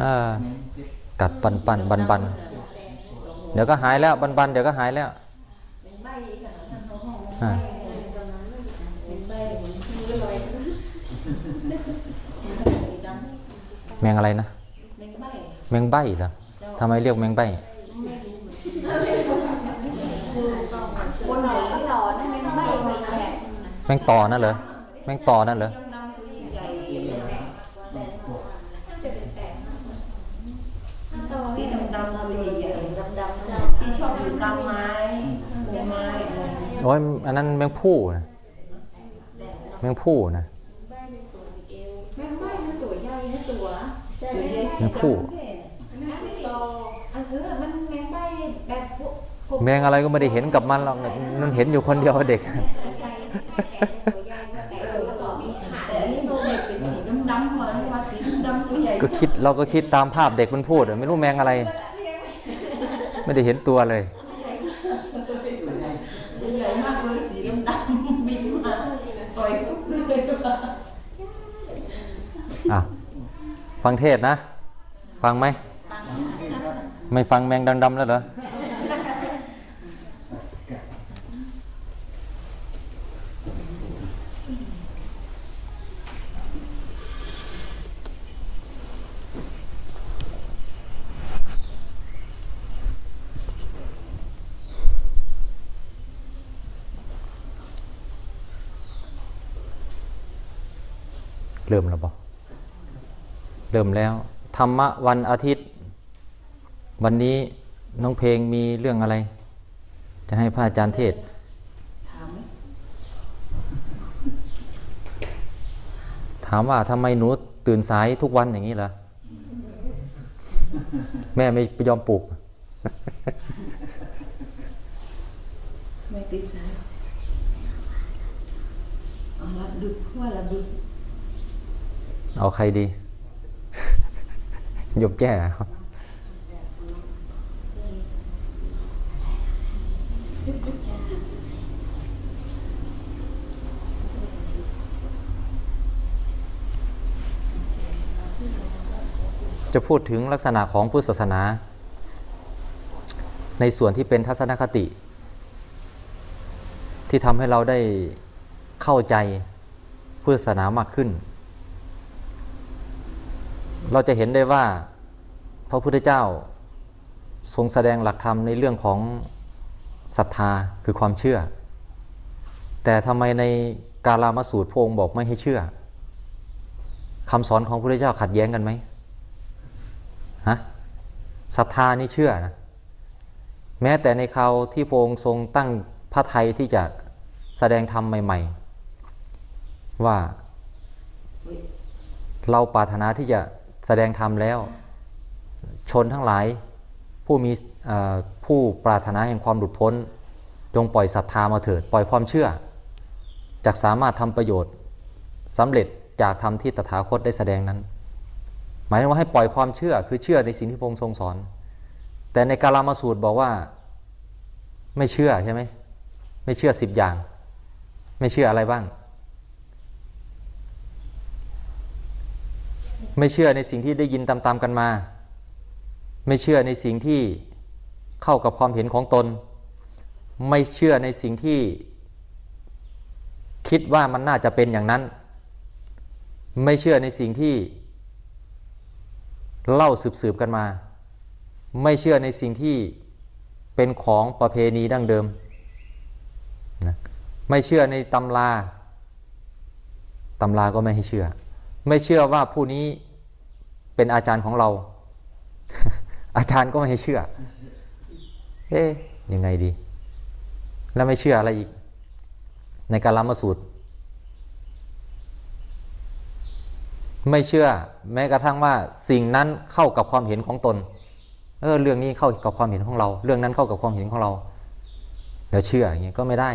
อ่ากัดปันปันบันบันเดี๋ยวก็หายแล้วบันบันเดี๋ยวก็หายแล้วอ่าแมงอะไรนะแมงใบเหรอทำไมเรียกแมงใบแมงต่อนั่นเหรอแมงต่อนั่นเหรอ สีดำๆตัวใหญ่ๆที่ชอบอยู่ตามไม้ใบไม้อะไร โอ้ยอันนั้นแมงผู้นะแมงผู้นะแม่ไม่นะตัวใหญ่นะตัวใช่ไหมแมงผู้แม่ไม่โตอันเออมันแมงใบแบบพวกพวกแมงอะไรก็ไม่ได้เห็นกับมันหรอกมันเห็นอยู่คนเดียวเด็กตัวใหญ่ตัวใหญ่แต่แล้วก็มีขาแต่อันนี้ตัวเด็กเป็นสีดำๆเหมือนว่าสีดำตัวใหญ่ก็คิดเราก็คิดตามภาพเด็กมันพูดอะไม่รู้แมงอะไร ไม่ได้เห็นตัวเลย ตัวใหญ่มากเลยสีดำๆบินมาปล่อยปุ๊บเลยว่า อะ ฟังเทศนะ ฟังไหม ไม่ฟังแมงดำๆแล้วเหรอเริ่มแล้วปะ เริ่มแล้ว ธรรมะวันอาทิตย์ วันนี้น้องเพลงมีเรื่องอะไร จะให้พระอาจารย์เทศน์ถามไหมถามว่าทำไมหนูตื่นสายทุกวันอย่างนี้เหรอแม่ไม่ยอมปลุกไม่ติดสายเอาละดึกว่าละดึกเอาใครดี ยมแจ้ครับจะพูดถึงลักษณะของพุทธศาสนา ในส่วนที่เป็นทัศนคติ ที่ทำให้เราได้เข้าใจพุทธศาสนามากขึ้น เราจะเห็นได้ว่าพระพุทธเจ้าทรงแสดงหลักธรรมในเรื่องของศรัทธาคือความเชื่อ แต่ทำไมในกาลามสูตรพระองค์บอกไม่ให้เชื่อคำสอนของพระพุทธเจ้าขัดแย้งกันไหมฮะศรัทธานี่เชื่อนะแม้แต่ในคราวที่พระองค์ทรงตั้งพระไทยที่จะแสดงธรรมใหม่ ๆ ว่าเราปรารถนาที่จะ แสดงธรรมแล้ว ชนทั้งหลาย ผู้มีผู้ปรารถนาแห่งความหลุดพ้น จงปล่อยศรัทธามาเถิด ปล่อยความเชื่อจะสามารถทำประโยชน์สำเร็จจากธรรมที่ตถาคตได้แสดงนั้น หมายถึงว่าให้ปล่อยความเชื่อคือเชื่อในสิ่งที่พระองค์ทรงสอน แต่ในกาลามาสูตรบอกว่าไม่เชื่อใช่ไหมไม่เชื่อสิบอย่าง ไม่เชื่ออะไรบ้าง ไม่เชื่อในสิ่งที่ได้ยินตามๆกันมา ไม่เชื่อในสิ่งที่เข้ากับความเห็นของตน ไม่เชื่อในสิ่งที่ คิดว่ามันน่าจะเป็นอย่างนั้น ไม่เชื่อในสิ่งที่ เล่าสืบๆกันมา ไม่เชื่อในสิ่งที่เป็นของประเพณีดั้งเดิมนะไม่เชื่อในตำราตำราก็ไม่ให้เชื่อ ไม่เชื่อว่าผู้นี้ เป็นอาจารย์ของเรา อาจารย์ก็ไม่ให้เชื่อ เอ๊ยยังไงดี แล้วไม่เชื่ออะไรอีก ในการละมาสูตร ไม่เชื่อ แม้กระทั่งว่าสิ่งนั้นเข้ากับความเห็นของตน เออเรื่องนี้เข้ากับความเห็นของเรา เรื่องนั้นเข้ากับความเห็นของเราเดี๋ยวเชื่ออย่างเงี้ยก็ไม่ได้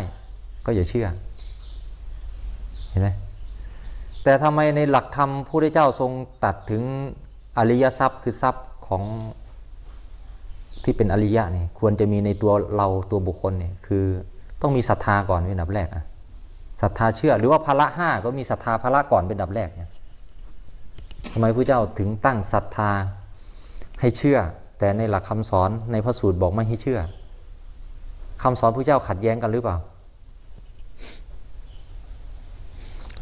ก็อย่าเชื่อ เห็นไหมแต่ทำไมในหลักธรรมผู้ได้เจ้าทรงตัดถึง อริยทรัพย์คือทรัพย์ของที่เป็นอริยะเนี่ยควรจะมีในตัวเราตัวบุคคลเนี่ยคือต้องมีศรัทธาก่อนเป็นดับแรกอะศรัทธาเชื่อหรือว่าพละห้าก็มีศรัทธาพละก่อนเป็นดับแรกเนี่ยทำไมพระเจ้าถึงตั้งศรัทธาให้เชื่อ แต่ในหลักคำสอนในพระสูตรบอกไม่ให้เชื่อคำสอนพระเจ้าขัดแย้งกันหรือเปล่า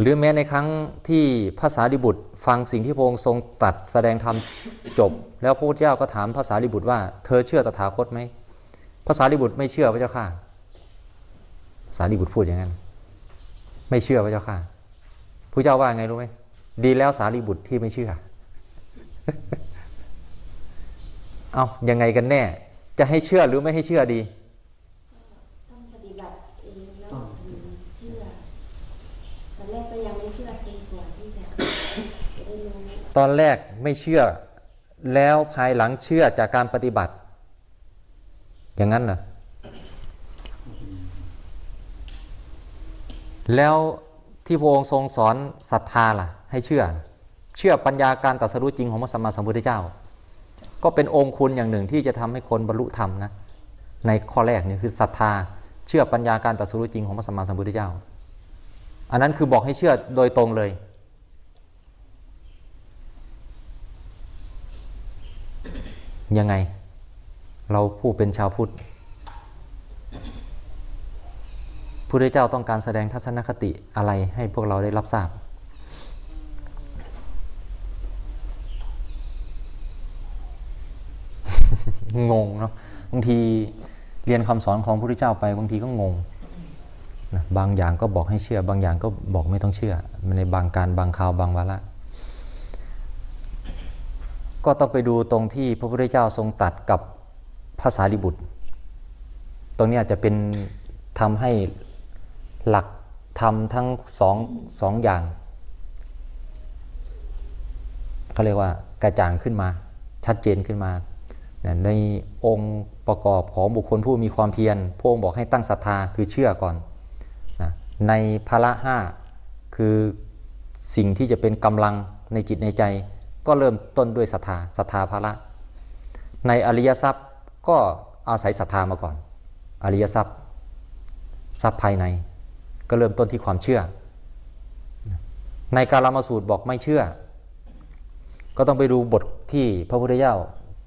หรือแม้ในครั้งที่ภาษาดิบุตรฟังสิ่งที่พระองค์ทรงตัดแสดงธรรมจบ แล้วพระพุทธเจ้าก็ถามภาษาดิบุตรว่า เธอเชื่อตถาคตไหมภาษาดิบุตรไม่เชื่อพระเจ้าค่ะภาษาดิบุตรพูดอย่างนั้น ไม่เชื่อพระเจ้าค่ะพระเจ้าว่าไงรู้ไหมดีแล้วสารีบุตรที่ไม่เชื่อ เอายังไงกันแน่ จะให้เชื่อหรือไม่ให้เชื่อดี ต้องปฏิบัติเองแล้วถึงเชื่อตอนแรกก็ยังไม่เชื่อจริงกว่าที่จะจะได้รู้ ตอนแรกไม่เชื่อ แล้วภายหลังเชื่อจากการปฏิบัติ อย่างนั้นเหรอแล้วที่พระองค์ทรงสอนศรัทธาล่ะ ให้เชื่อ เชื่อปัญญาการตรัสรู้จริงของพระสัมมาสัมพุทธเจ้า ก็เป็นองค์คุณอย่างหนึ่งที่จะทำให้คนบรรลุธรรมนะในข้อแรกเนี่ยคือศรัทธา เชื่อปัญญาการตรัสรู้จริงของพระสัมมาสัมพุทธเจ้า อันนั้นคือบอกให้เชื่อโดยตรงเลย ยังไง เราผู้เป็นชาวพุทธพุทธเจ้าต้องการแสดงทัศนคติอะไรให้พวกเราได้รับทราบ งงเนาะบางทีเรียนคำสอนของพระพุทธเจ้าไปบางทีก็งงนะบางอย่างก็บอกให้เชื่อ บางอย่างก็บอกไม่ต้องเชื่อในบางการบางคราวบางวาระ ก็ต้องไปดูตรงที่พระพุทธเจ้าทรงตัดกับภาษาลิบุตร ตรงนี้ยจจะเป็นทำให้หลักธรรมทั้งสองสองอย่างเขาเรียกว่ากระจ่างขึ้นมา ชัดเจนขึ้นมา ในองค์ประกอบของบุคคลผู้มีความเพียรพระองค์บอกให้ตั้งศรัทธาคือเชื่อก่อนนะในภาระห้าคือสิ่งที่จะเป็นกำลังในจิตในใจ ก็เริ่มต้นด้วยศรัทธาศรัทธาภาระ ในอริยทรัพย์ก็อาศัยศรัทธามาก่อน อริยทรัพย์ ทรัพย์ภายใน ก็เริ่มต้นที่ความเชื่อ ในการามาสูตรบอกไม่เชื่อ ก็ต้องไปดูบทที่พระพุทธเจ้า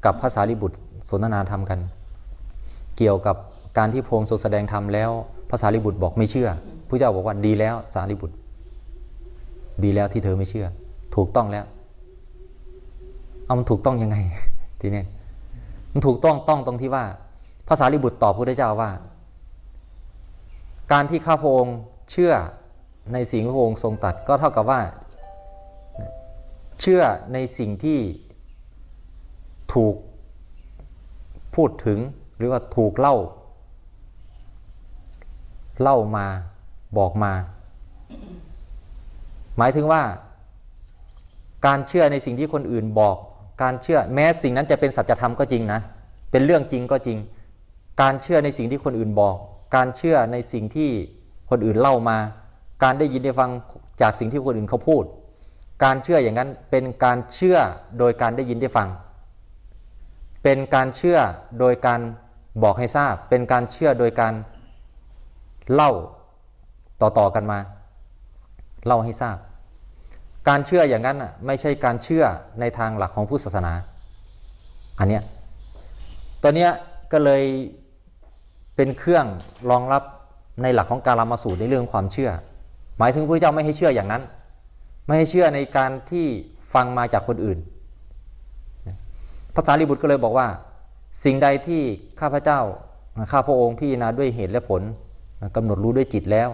กับภาษาลิบุตรสนทนาธรรมกัน เกี่ยวกับการที่พงค์ทรงแสดงธรรมแล้วภาษาลิบุตรบอกไม่เชื่อพระเจ้าบอกว่าดีแล้วสารีบุตร ดีแล้วที่เธอไม่เชื่อ ถูกต้องแล้ว เอามันถูกต้องยังไง ทีนี้มันถูกต้องต้องตรงที่ว่าภาษาลิบุตรตอบพระพุทธเจ้าว่า การที่ข้าพระองค์เชื่อในสิ่งที่พระองค์ทรงตัดก็เท่ากับว่า เชื่อในสิ่งที่ถูกพูดถึงหรือว่าถูกเล่า เล่ามาบอกมา หมายถึงว่า การเชื่อในสิ่งที่คนอื่นบอก การเชื่อแม้สิ่งนั้นจะเป็นสัจธรรมก็จริงนะ เป็นเรื่องจริงก็จริง การเชื่อในสิ่งที่คนอื่นบอก การเชื่อในสิ่งที่คนอื่นเล่ามา การได้ยินได้ฟังจากสิ่งที่คนอื่นเขาพูด การเชื่ออย่างนั้นเป็นการเชื่อโดยการได้ยินได้ฟัง เป็นการเชื่อโดยการบอกให้ทราบ เป็นการเชื่อโดยการเล่าต่อๆกันมา เล่าให้ทราบ การเชื่ออย่างนั้นอะไม่ใช่การเชื่อในทางหลักของพุทธศาสนา อันเนี้ยตัวเนี้ยก็เลยเป็นเครื่องรองรับในหลักของการลามาสูตรในเรื่องความเชื่อ หมายถึงพระเจ้าไม่ให้เชื่ออย่างนั้น ไม่ให้เชื่อในการที่ฟังมาจากคนอื่น ภาษาลิบุตรก็เลยบอกว่า สิ่งใดที่ข้าพเจ้าข้าพระองค์พิจารณาด้วยเหตุและผลกำหนดรู้ด้วยจิตแล้ว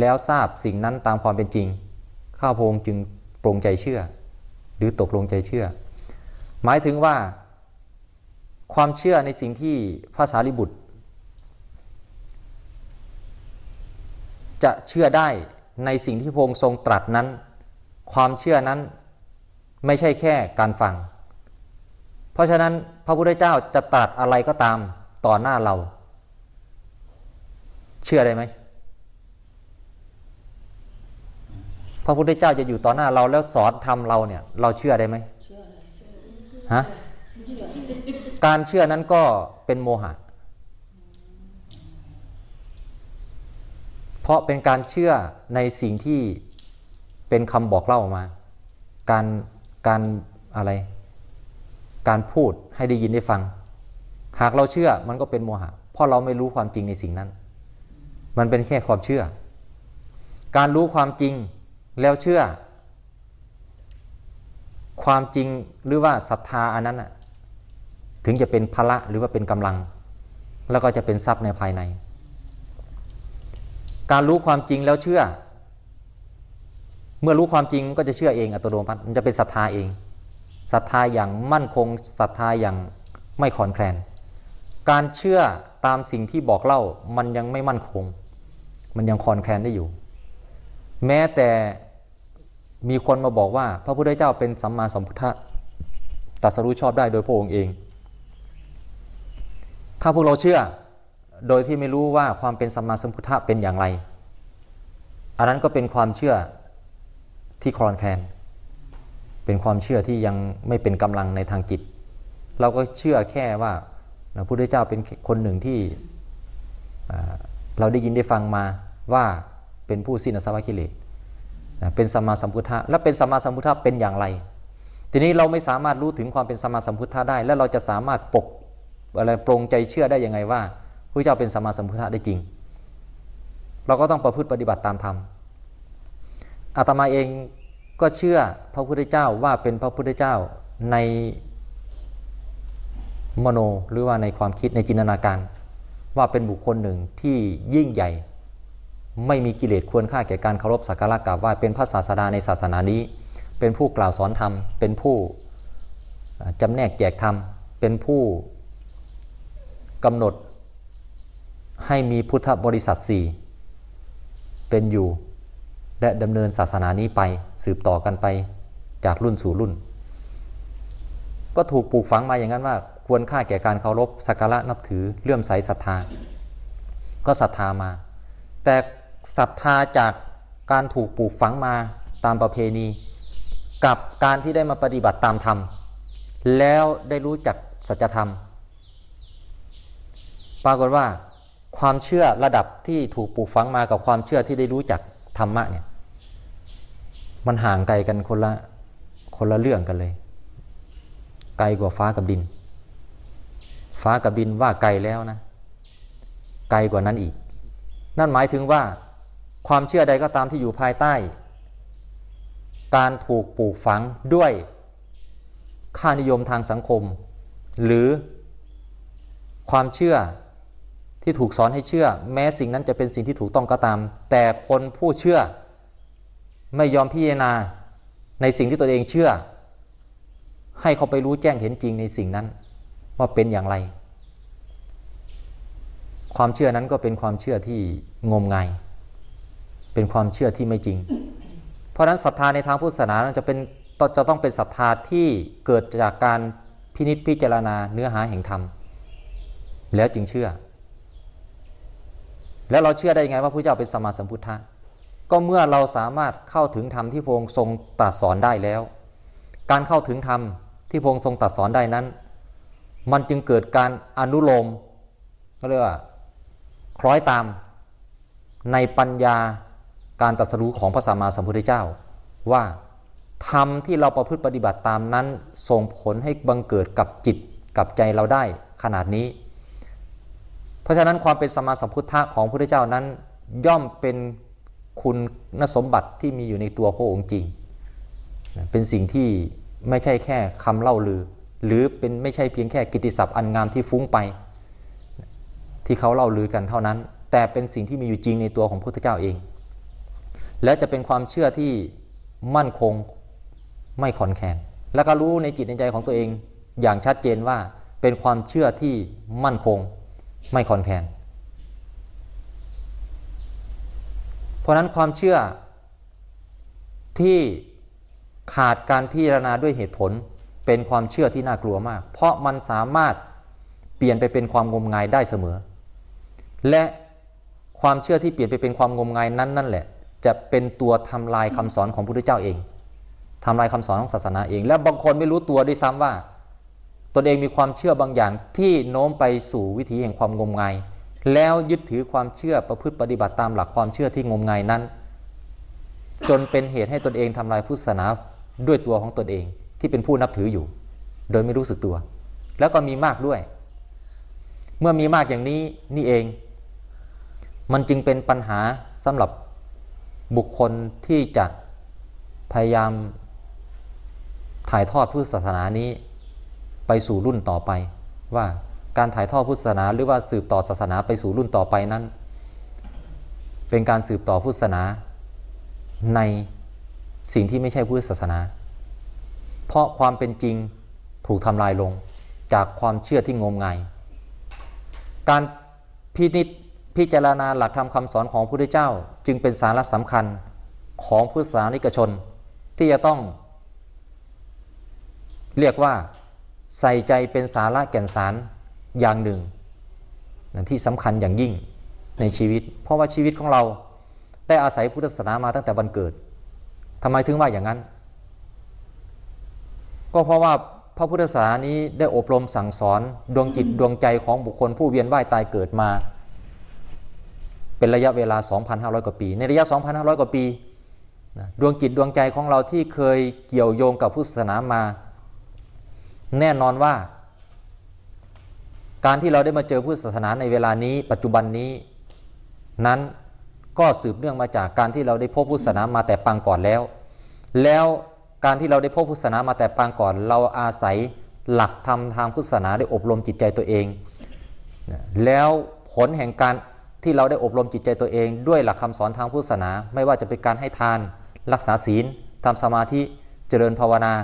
แล้วทราบสิ่งนั้นตามความเป็นจริง ข้าพงค์จึงปรงใจเชื่อ หรือตกลงใจเชื่อ หมายถึงว่า ความเชื่อในสิ่งที่ภาษาลิบุตร จะเชื่อได้ในสิ่งที่พงทรงตรัสนั้น ความเชื่อนั้นไม่ใช่แค่การฟัง เพราะฉะนั้นพระพุทธเจ้าจะตรัสอะไรก็ตามต่อหน้าเรา เชื่อได้ไหม พ ระพุทธเจ้าจะอยู่ต่อหน้าเราแล้วสอนทำเราเนี่ย เราเชื่อได้ไหมฮะการเชื่อนั้นก็เป็นโมหะ เพราะเป็นการเชื่อในสิ่งที่เป็นคำบอกเล่ามา การการอะไร การพูดให้ได้ยินได้ฟัง หากเราเชื่อมันก็เป็นโมหะ เพราะเราไม่รู้ความจริงในสิ่งนั้น มันเป็นแค่ความเชื่อ การรู้ความจริง แล้วเชื่อ ความจริงหรือว่าศรัทธาอันนั้นถึงจะเป็นพละหรือว่าเป็นกำลัง แล้วก็จะเป็นทรัพย์ในภายใน การรู้ความจริงแล้วเชื่อ เมื่อรู้ความจริงก็จะเชื่อเองอัตโนมัติมันจะเป็นศรัทธาเองศรัทธาอย่างมั่นคงศรัทธาอย่างไม่ขอนแคลน การเชื่อตามสิ่งที่บอกเล่ามันยังไม่มั่นคง มันยังคลอนแคลนได้อยู่ แม้แต่ มีคนมาบอกว่า พระพุทธเจ้าเป็นสัมมาสัมพุทธะตรัสรู้ชอบได้โดยพระองค์เอง ถ้าพวกเราเชื่อโดยที่ไม่รู้ว่าความเป็นสัมมาสัมพุทธะเป็นอย่างไร อันนั้นก็เป็นความเชื่อที่คลอนแคลน เป็นความเชื่อที่ยังไม่เป็นกำลังในทางจิต เราก็เชื่อแค่ว่าพระพุทธเจ้าเป็นคนหนึ่งที่เราได้ยินได้ฟังมาว่าเป็นผู้สิ้นอาสวะกิเลส เป็นสัมมาสัมพุทธะและเป็นสัมมาสัมพุทธะเป็นอย่างไร ทีนี้เราไม่สามารถรู้ถึงความเป็นสัมมาสัมพุทธะได้ และเราจะสามารถปกอะไรปรงใจเชื่อได้ยังไงว่าพระเจ้าเป็นสัมมาสัมพุทธะได้จริง เราก็ต้องประพฤติปฏิบัติตามธรรมอาตมาเองก็เชื่อพระพุทธเจ้าว่าเป็นพระพุทธเจ้าในมโนหรือว่าในความคิดในจินตนาการ ว่าเป็นบุคคลหนึ่งที่ยิ่งใหญ่ ไม่มีกิเลสควรค่าแก่การเคารพสักการะกราบไหว้เป็นพระศาสดาในศาสนานี้ เป็นผู้กล่าวสอนธรรม เป็นผู้จำแนกแจกธรรม เป็นผู้กำหนดให้มีพุทธบริษัทสี่เป็นอยู่ และดำเนินศาสนานี้ไปสืบต่อกันไปจากรุ่นสู่รุ่น ก็ถูกปลูกฝังมาอย่างนั้นว่า ควรค่าแก่การเคารพสักการะนับถือเลื่อมใสศรัทธา ก็ศรัทธามา แต่ ศรัทธาจากการถูกปลูกฝังมาตามประเพณี กับการที่ได้มาปฏิบัติตามธรรม แล้วได้รู้จักสัจธรรม ปรากฏว่าความเชื่อระดับที่ถูกปลูกฝังมากับความเชื่อที่ได้รู้จักธรรมะเนี่ยมันห่างไกลกันคนละคนละเรื่องกันเลย ไกลกว่าฟ้ากับดิน ฟ้ากับดินว่าไกลแล้วนะ ไกลกว่านั้นอีก นั่นหมายถึงว่า ความเชื่อใดก็ตามที่อยู่ภายใต้ การถูกปลูกฝังด้วยค่านิยมทางสังคม หรือความเชื่อที่ถูกสอนให้เชื่อ แม้สิ่งนั้นจะเป็นสิ่งที่ถูกต้องก็ตาม แต่คนผู้เชื่อไม่ยอมพิจารณาในสิ่งที่ตัวเองเชื่อ ให้เขาไปรู้แจ้งเห็นจริงในสิ่งนั้น ว่าเป็นอย่างไร ความเชื่อนั้นก็เป็นความเชื่อที่งมงาย เป็นความเชื่อที่ไม่จริง เพราะฉะนั้นศรัทธาในทางพุทธศาสนาจะเป็นจะต้องเป็นศรัทธาที่เกิดจากการพินิจพิจารณาเนื้อหาแห่งธรรม แล้วจึงเชื่อ แล้วเราเชื่อได้ยังไงว่าพระเจ้าเป็นสมมาสัมพุทธะก็เมื่อเราสามารถเข้าถึงธรรมที่พระองค์ทรงตรัสสอนได้แล้ว การเข้าถึงธรรมที่พระองค์ทรงตรัสสอนได้นั้น มันจึงเกิดการอนุโลมก็เรียกว่าคล้อยตามในปัญญา การตรัสรู้ของพระสัมมาสัมพุทธเจ้า ว่าธรรมที่เราประพฤติปฏิบัติตามนั้น ส่งผลให้บังเกิดกับจิตกับใจเราได้ขนาดนี้ เพราะฉะนั้นความเป็นสัมมาสัมพุทธะของพระพุทธเจ้านั้น ย่อมเป็นคุณนสมบัติที่มีอยู่ในตัวพระองค์จริง เป็นสิ่งที่ไม่ใช่แค่คำเล่าลือ หรือเป็นไม่ใช่เพียงแค่กิตติศัพท์อันงามที่ฟุ้งไป ที่เขาเล่าลือกันเท่านั้น แต่เป็นสิ่งที่มีอยู่จริงในตัวของพระพุทธเจ้าเอง และจะเป็นความเชื่อที่มั่นคงไม่ขอนแคนและก็รู้ในจิตในใจของตัวเองอย่างชัดเจนว่าเป็นความเชื่อที่มั่นคงไม่คอนแคนเพราะนั้นความเชื่อที่ขาดการพิจารณาด้วยเหตุผล เป็นความเชื่อที่น่ากลัวมาก เพราะมันสามารถเปลี่ยนไปเป็นความงมงายได้เสมอ และความเชื่อที่เปลี่ยนไปเป็นความงมงายนั้นนั่นแหละ จะเป็นตัวทำลายคำสอนของพระพุทธเจ้าเองทำลายคำสอนของศาสนาเอง และบางคนไม่รู้ตัวด้วยซ้ำว่า ตนเองมีความเชื่อบางอย่างที่โน้มไปสู่วิถีแห่งความงมงาย แล้วยึดถือความเชื่อประพฤติปฏิบัติตามหลักความเชื่อที่งมงายนั้น จนเป็นเหตุให้ตนเองทำลายพุทธศาสนาด้วยตัวของตนเองที่เป็นผู้นับถืออยู่ โดยไม่รู้สึกตัว แล้วก็มีมากด้วย เมื่อมีมากอย่างนี้นี่เอง มันจึงเป็นปัญหาสำหรับ บุคคลที่จะพยายามถ่ายทอดพุทธศาสนานี้ไปสู่รุ่นต่อไป ว่าการถ่ายทอดพุทธศาสนา หรือว่าสืบต่อศาสนาไปสู่รุ่นต่อไปนั้น เป็นการสืบต่อพุทธศาสนาในสิ่งที่ไม่ใช่พุทธศาสนา เพราะความเป็นจริงถูกทำลายลงจากความเชื่อที่งมงาย การพินิจ พิจารณาหลักธรรมคำสอนของพระพุทธเจ้า จึงเป็นสาระสำคัญของพุทธศาสนิกชน ที่จะต้อง เรียกว่าใส่ใจเป็นสาระแก่นสารอย่างหนึ่งที่สำคัญอย่างยิ่งในชีวิต เพราะว่าชีวิตของเราได้อาศัยพุทธศาสนามาตั้งแต่วันเกิดทำไมถึงว่าอย่างนั้น ก็เพราะว่าพระพุทธศาสนานี้ได้อบรมสั่งสอนดวงจิตดวงใจของบุคคลผู้เวียนว่ายตายเกิดมา เป็นระยะเวลา 2,500 กว่าปี ในระยะ 2,500 กว่าปีนะดวงจิตดวงใจของเราที่เคยเกี่ยวโยงกับพุทธศาสนามา แน่นอนว่า การที่เราได้มาเจอพุทธศาสนาในเวลานี้ ปัจจุบันนี้นั้นก็สืบเนื่องมาจากการที่เราได้พบพุทธศาสนามาแต่ปางก่อนแล้ว แล้วการที่เราได้พบพุทธศาสนามาแต่ปางก่อน เราอาศัยหลักธรรมทางพุทธศาสนาได้อบรมจิตใจตัวเอง แล้วผลแห่งการ ที่เราได้อบรมจิตใจตัวเอง ด้วยหลักคำสอนทางพุทธศาสนา ไม่ว่าจะเป็นการให้ทาน รักษาศีลทำสมาธิเจริญภาวนา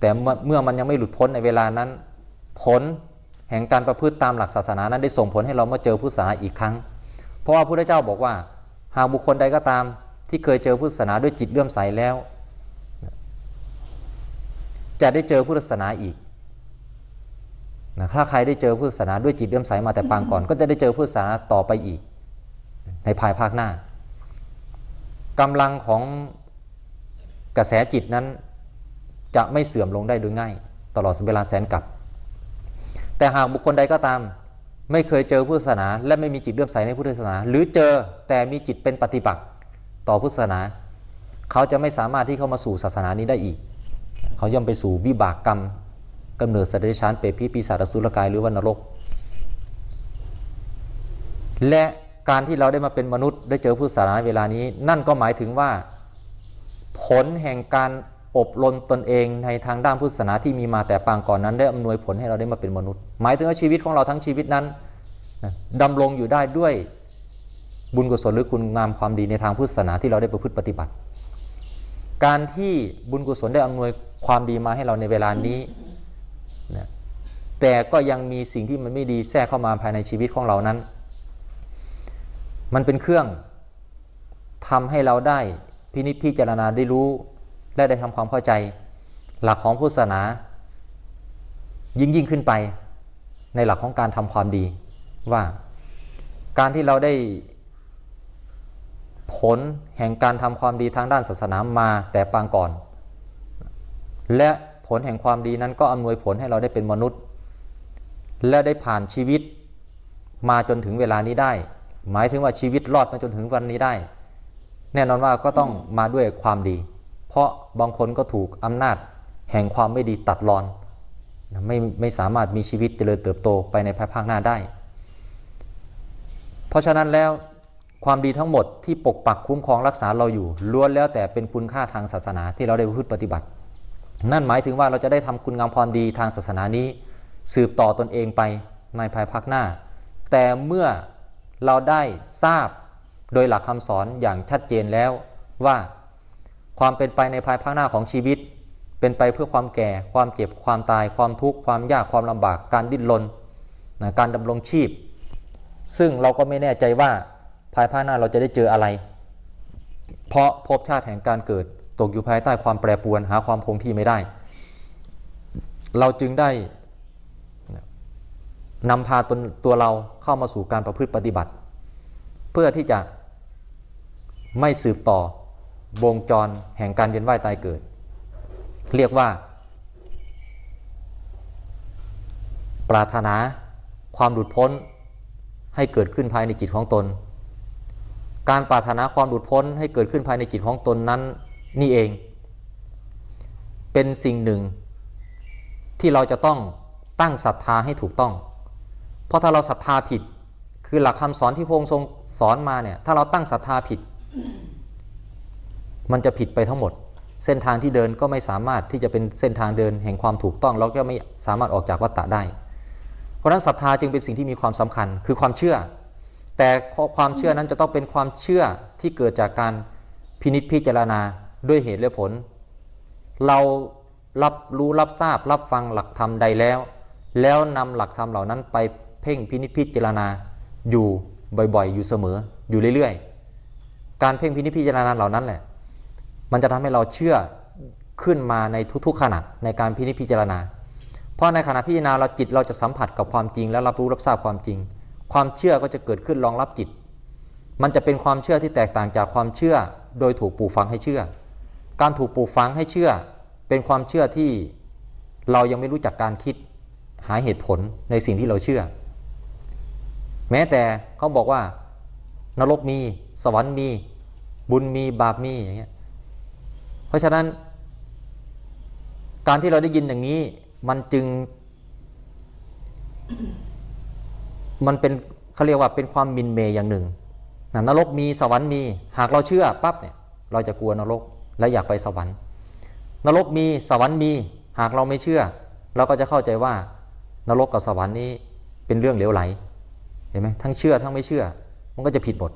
แต่เมื่อมันยังไม่หลุดพ้นในเวลานั้น ผลแห่งการประพฤติตามหลักศาสนานั้นได้ส่งผลให้เรามาเจอพุทธศาสนาอีกครั้ง เพราะว่าพระพุทธเจ้าบอกว่า หากบุคคลใดก็ตามที่เคยเจอพุทธศาสนาด้วยจิตเลื่อมใสแล้ว จะได้เจอพุทธศาสนาอีก นะถ้าใครได้เจอพุทธศาสนาด้วยจิตเลื่อมใสมาแต่ปางก่อน ก็จะได้เจอพุทธศาสนาต่อไปอีก ในภายภาคหน้ากำลังของกระแสจิตนั้น จะไม่เสื่อมลงได้โดยง่าย ตลอดเวลาแสนกับแต่หากบุคคลใดก็ตาม ไม่เคยเจอพุทธศาสนา และไม่มีจิตเลื่อมใสในพุทธศาสนา หรือเจอแต่มีจิตเป็นปฏิปักษ์ต่อพุทธศาสนา เขาจะไม่สามารถที่เข้ามาสู่ศาสนานี้ได้อีก เขาย่อมไปสู่วิบากกรรม กำเนิดสัตว์เดรัจฉานเปรตผีปีศาจอสุรกายหรือว่านรก และการที่เราได้มาเป็นมนุษย์ได้เจอพุทธศาสนาเวลานี้ นั่นก็หมายถึงว่า ผลแห่งการอบรมตนเองในทางด้านพุทธศาสนาที่มีมาแต่ปางก่อนนั้น ได้อำนวยผลให้เราได้มาเป็นมนุษย์ หมายถึงว่าชีวิตของเราทั้งชีวิตนั้นดำรงอยู่ได้ด้วยบุญกุศลหรือคุณงามความดีในทางพุทธศาสนาที่เราได้ประพฤติปฏิบัติ การที่บุญกุศลได้อำนวยความดีมาให้เราในเวลานี้ แต่ก็ยังมีสิ่งที่มันไม่ดีแทรกเข้ามาภายในชีวิตของเรานั้น มันเป็นเครื่องทำให้เราได้พินิจพิจารณาได้รู้ และได้ทำความเข้าใจ หลักของพุทธศาสนา ยิ่งยิ่งขึ้นไปในหลักของการทำความดีว่าการที่เราได้ผลแห่งการทำความดีทางด้านศาสนามาแต่ปางก่อน และผลแห่งความดีนั้นก็อำนวยผลให้เราได้เป็นมนุษย์ และได้ผ่านชีวิตมาจนถึงเวลานี้ได้ หมายถึงว่าชีวิตรอดมาจนถึงวันนี้ได้ แน่นอนว่าก็ต้องมาด้วยความดี เพราะบางคนก็ถูกอำนาจแห่งความไม่ดีตัดรอนไม่ไม่สามารถมีชีวิตเจริญเติบโตไปในภายภาคหน้าได้ เพราะฉะนั้นแล้วความดีทั้งหมดที่ปกปักคุ้มครองรักษาเราอยู่ล้วนแล้วแต่เป็นคุณค่าทางศาสนาที่เราได้พูดปฏิบัติ นั่นหมายถึงว่าเราจะได้ทำคุณงามความดีทางศาสนานี้ สืบต่อตนเองไปในภายภาคหน้า แต่เมื่อเราได้ทราบโดยหลักคำสอนอย่างชัดเจนแล้วว่าความเป็นไปในภายภาคหน้าของชีวิต เป็นไปเพื่อความแก่ ความเจ็บ ความตาย ความทุกข์ ความยาก ความลำบาก การดิ้นรนนะการดำรงชีพ ซึ่งเราก็ไม่แน่ใจว่าภายภาคหน้าเราจะได้เจออะไร เพราะภพชาติแห่งการเกิดตกอยู่ภายใต้ความแปรปรวนหาความคงที่ไม่ได้ เราจึงได้ นำพาตนตัวเราเข้ามาสู่การประพฤติปฏิบัติ เพื่อที่จะไม่สืบต่อวงจรแห่งการเวียนว่ายตายเกิด เรียกว่า ปรารถนาความหลุดพ้นให้เกิดขึ้นภายในจิตของตน การปรารถนาความหลุดพ้นให้เกิดขึ้นภายในจิตของตนนั้นนี่เอง เป็นสิ่งหนึ่งที่เราจะต้องตั้งศรัทธาให้ถูกต้อง เพราะถ้าเราศรัทธาผิด คือหลักคำสอนที่พระองค์ทรงสอนมาเนี่ยถ้าเราตั้งศรัทธาผิด มันจะผิดไปทั้งหมด เส้นทางที่เดินก็ไม่สามารถที่จะเป็นเส้นทางเดินแห่งความถูกต้องเราก็ไม่สามารถออกจากวัฏฏะได้ เพราะฉะนั้นศรัทธาจึงเป็นสิ่งที่มีความสำคัญ คือความเชื่อ แต่ความเชื่อนั้นจะต้องเป็นความเชื่อที่เกิดจากการพินิจพิจารณาด้วยเหตุและผล เรารับรู้รับทราบรับฟังหลักธรรมใดแล้ว แล้วนำหลักธรรมเหล่านั้นไป เพ่งพินิจพิจารณาอยู่บ่อยๆ อยู่เสมออยู่เรื่อยๆ การเพ่งพินิจพิจารณาเหล่านั้นแหละ มันจะทำให้เราเชื่อขึ้นมาในทุกๆขณะในการพินิจพิจารณา เพราะในขณะพิจารณาเราจิตเราจะสัมผัสกับความจริง และรับรู้รับทราบความจริง ความเชื่อก็จะเกิดขึ้นรองรับจิต มันจะเป็นความเชื่อที่แตกต่างจากความเชื่อ โดยถูกปลูกฝังให้เชื่อ การถูกปลูกฝังให้เชื่อ เป็นความเชื่อที่เรายังไม่รู้จักการคิดหาเหตุผลในสิ่งที่เราเชื่อ แม้แต่เขาบอกว่านรกมี สวรรค์มี บุญมีบาปมีอย่างเงี้ยเพราะฉะนั้น การที่เราได้ยินอย่างนี้ มันจึง มันเป็นเขาเรียกว่าเป็นความมินเมย์อย่างหนึ่งนะนรกมีสวรรค์มี หากเราเชื่อปั๊บเนี่ย เราจะกลัวนรกและอยากไปสวรรค์ นรกมีสวรรค์มี หากเราไม่เชื่อ เราก็จะเข้าใจว่า นรกกับสวรรค์นี้เป็นเรื่องเหลวไหล เห็นไหมทั้งเชื่อทั้งไม่เชื่อ มันก็จะผิดหมด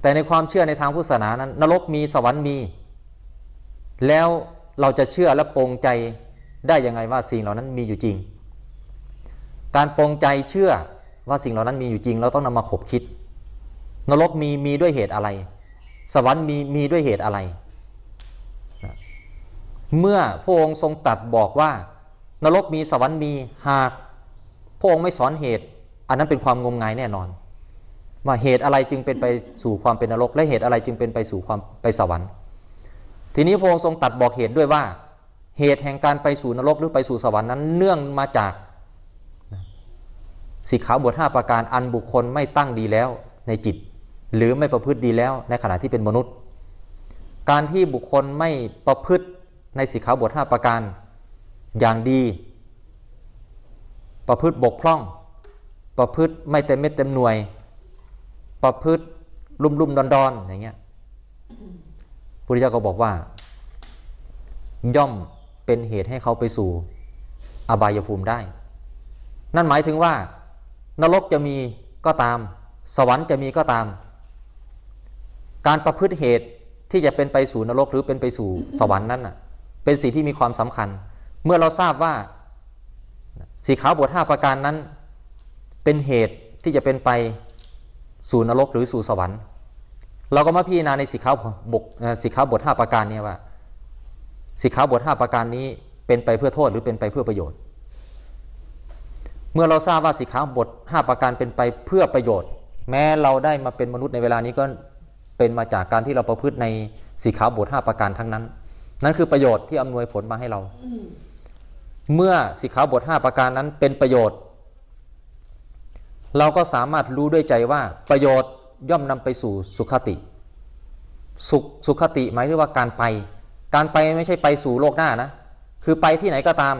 แต่ในความเชื่อในทางพุทธศาสนานั้น นรกมีสวรรค์มี แล้วเราจะเชื่อและปรงใจได้ยังไงว่าสิ่งเหล่านั้นมีอยู่จริง การปรงใจเชื่อว่าสิ่งเหล่านั้นมีอยู่จริง เราต้องนำมาขบคิด นรกมีมีด้วยเหตุอะไร สวรรค์มีมีด้วยเหตุอะไร เมื่อพระองค์ทรงตรัสบอกว่า นรกมีสวรรค์มีหากพระองค์ไม่สอนเหตุ อันนั้นเป็นความงมงายแน่นอน ว่าเหตุอะไรจึงเป็นไปสู่ความเป็นนรก และเหตุอะไรจึงเป็นไปสู่ความไปสวรรค์ ทีนี้พระองค์ทรงตรัสบอกเหตุด้วยว่า เหตุแห่งการไปสู่นรกหรือไปสู่สวรรค์นั้นเนื่องมาจากสิกขาบท5ประการอันบุคคลไม่ตั้งดีแล้วในจิต หรือไม่ประพฤติดีแล้วในขณะที่เป็นมนุษย์ การที่บุคคลไม่ประพฤติในสิกขาบท5ประการ อย่างดี ประพฤติบกพร่อง ประพฤติไม่เต็มเม็ดเต็มหน่วย ประพฤติลุ่มลุ่มดอนดอนอย่างเงี้ยพุทธเจ้าก็บอกว่า ย่อมเป็นเหตุให้เขาไปสู่ อบายภูมิได้ นั่นหมายถึงว่า นรกจะมีก็ตาม สวรรค์จะมีก็ตาม การประพฤติเหตุที่จะเป็นไปสู่นรกหรือเป็นไปสู่สวรรค์นั้นน่ะ เป็นสิ่งที่มีความสำคัญ เมื่อเราทราบว่าสีขาวบท5ประการนั้น เป็นเหตุที่จะเป็นไปสู่นรกหรือสู่สวรรค์ เราก็มาพิจารณาในสีขาวบกสีขาวบท 5 ประการนี้ว่าสีขาวบท 5 ประการนี้เป็นไปเพื่อโทษหรือเป็นไปเพื่อประโยชน์ เมื่อเราทราบว่าสีขาวบท 5 ประการเป็นไปเพื่อประโยชน์ แม้เราได้มาเป็นมนุษย์ในเวลานี้ก็เป็นมาจากการที่เราประพฤติในสีขาวบท 5 ประการทั้งนั้น นั่นคือประโยชน์ที่อำนวยผลมาให้เรา เมื่อสิกขาบท 5 ประการนั้นเป็นประโยชน์ เราก็สามารถรู้ด้วยใจว่าประโยชน์ย่อมนำไปสู่สุขติ สุขสุขติหมายถึงว่าการไป การไปไม่ใช่ไปสู่โลกหน้านะ คือไปที่ไหนก็ตาม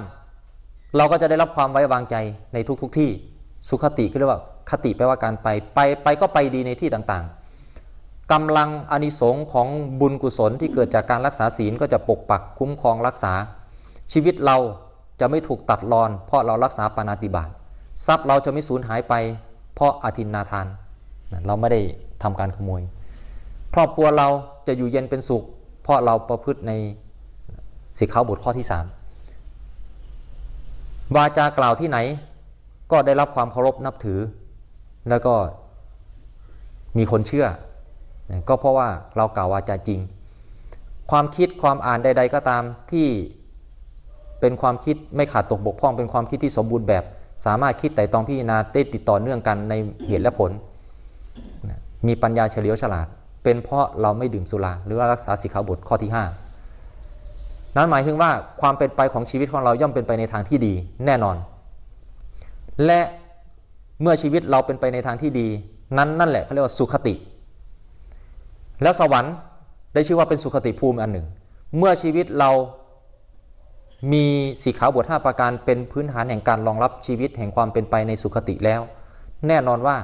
เราก็จะได้รับความไว้วางใจในทุกๆทที่สุขติคือเรียกว่าคติแปลว่าการไปไปไปก็ไปดีในที่ต่างๆกำลังอนิสงส์ของบุญกุศลที่เกิดจากการรักษาศีลก็จะปกปักคุ้มครองรักษา ชีวิตเราจะไม่ถูกตัดรอน เพราะเรารักษาปานาติบาต ทรัพย์เราจะไม่สูญหายไป เพราะอาทินนาทาน เราไม่ได้ทำการขโมย ครอบครัวเราจะอยู่เย็นเป็นสุข เพราะเราประพฤติในสิกขาบทข้อที่สามวาจากล่าวที่ไหน ก็ได้รับความเคารพนับถือ แล้วก็มีคนเชื่อ ก็เพราะว่าเรากล่าววาจาจริง ความคิดความอ่านใด ๆ ก็ตามที่เป็นความคิดไม่ขาดตกบกพร่อง เป็นความคิดที่สมบูรณ์แบบ สามารถคิดแต่ตองพิจารณาได้ติดต่อเนื่องกันในเหตุและผล มีปัญญาเฉลียวฉลาด เป็นเพราะเราไม่ดื่มสุรา หรือว่ารักษาสิกขาบทข้อที่ 5 นั้นหมายถึงว่าความเป็นไปของชีวิตของเราย่อมเป็นไปในทางที่ดีแน่นอน และเมื่อชีวิตเราเป็นไปในทางที่ดี นั้นนั่นแหละเขาเรียกว่าสุขติ แล้วสวรรค์ได้ชื่อว่าเป็นสุขติภูมิอันหนึ่ง เมื่อชีวิตเรา มีสีขาวบทห้าประการเป็นพื้นฐานแห่งการรองรับชีวิตแห่งความเป็นไปในสุคติแล้ว แน่นอนว่า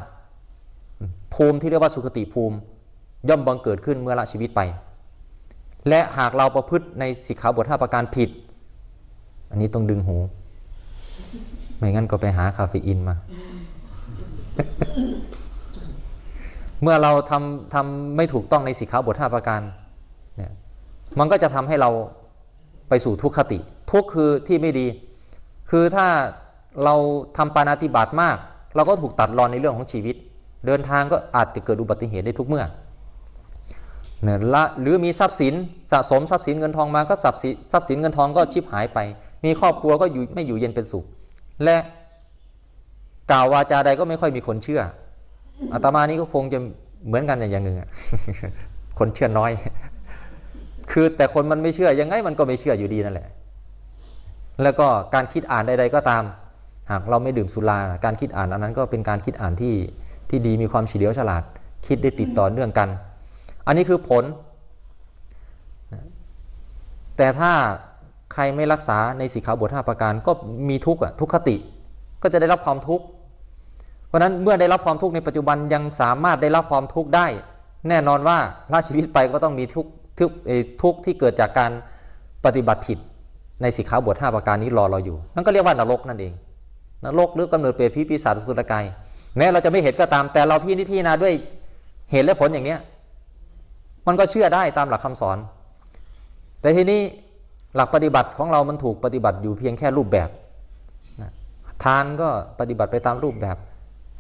ภูมิที่เรียกว่าสุคติภูมิ ย่อมบังเกิดขึ้นเมื่อละชีวิตไป และหากเราประพฤติในสิกขาวบทห้าประการผิด อันนี้ต้องดึงหู ไม่งั้นก็ไปหาคาเฟอีนมา เมื่อเราทำทำไม่ถูกต้องในสิกขาวบทห้าประการเนี่ยมันก็จะทำให้เราไปสู่ทุกขติ ทุกคือที่ไม่ดี คือถ้าเราทำปานาติบาตมาก เราก็ถูกตัดรอนในเรื่องของชีวิต เดินทางก็อาจจะเกิดอุบัติเหตุได้ทุกเมื่อเนี่ยละหรือมีทรัพย์สินสะสมทรัพย์สินเงินทองมาก็ทรัพย์สินทรัพย์สินเงินทองก็ชิบหายไป มีครอบครัวก็อยู่ไม่อยู่เย็นเป็นสุข และกล่าววาจาใดก็ไม่ค่อยมีคนเชื่ออาตมานี้ก็คงจะเหมือนกันอย่างหนึ่งอะคนเชื่อน้อย คือแต่คนมันไม่เชื่อยังไงมันก็ไม่เชื่ออยู่ดีนั่นแหละ แล้วก็การคิดอ่านใดๆก็ตาม หากเราไม่ดื่มสุราการคิดอ่านอันนั้นก็เป็นการคิดอ่านที่ที่ดีมีความเฉลียวฉลาด คิดได้ติดต่อเนื่องกัน อันนี้คือผล แต่ถ้าใครไม่รักษาในสีขาวบทห้าประการก็มีทุกข์อะทุกขติ ก็จะได้รับความทุกข์เพราะฉะนั้นเมื่อได้รับความทุกข์ในปัจจุบันยังสามารถได้รับความทุกข์ได้ แน่นอนว่าละชีวิตไปก็ต้องมีทุกข์ทุกทุกข์ที่เกิดจากการปฏิบัติผิด ในสิกขาบทห้าประการนี้รอเราอยู่ นั่นก็เรียกว่านรกนั่นเอง นรกหรือกำเนิดเปรตผีปีศาจสุรกายแม้เราจะไม่เห็นก็ตามแต่เราพี่นิพพานาด้วยเหตุและผลอย่างเนี้ยมันก็เชื่อได้ตามหลักคำสอน แต่ทีนี้หลักปฏิบัติของเรามันถูกปฏิบัติอยู่เพียงแค่รูปแบบทานก็ปฏิบัติไปตามรูปแบบ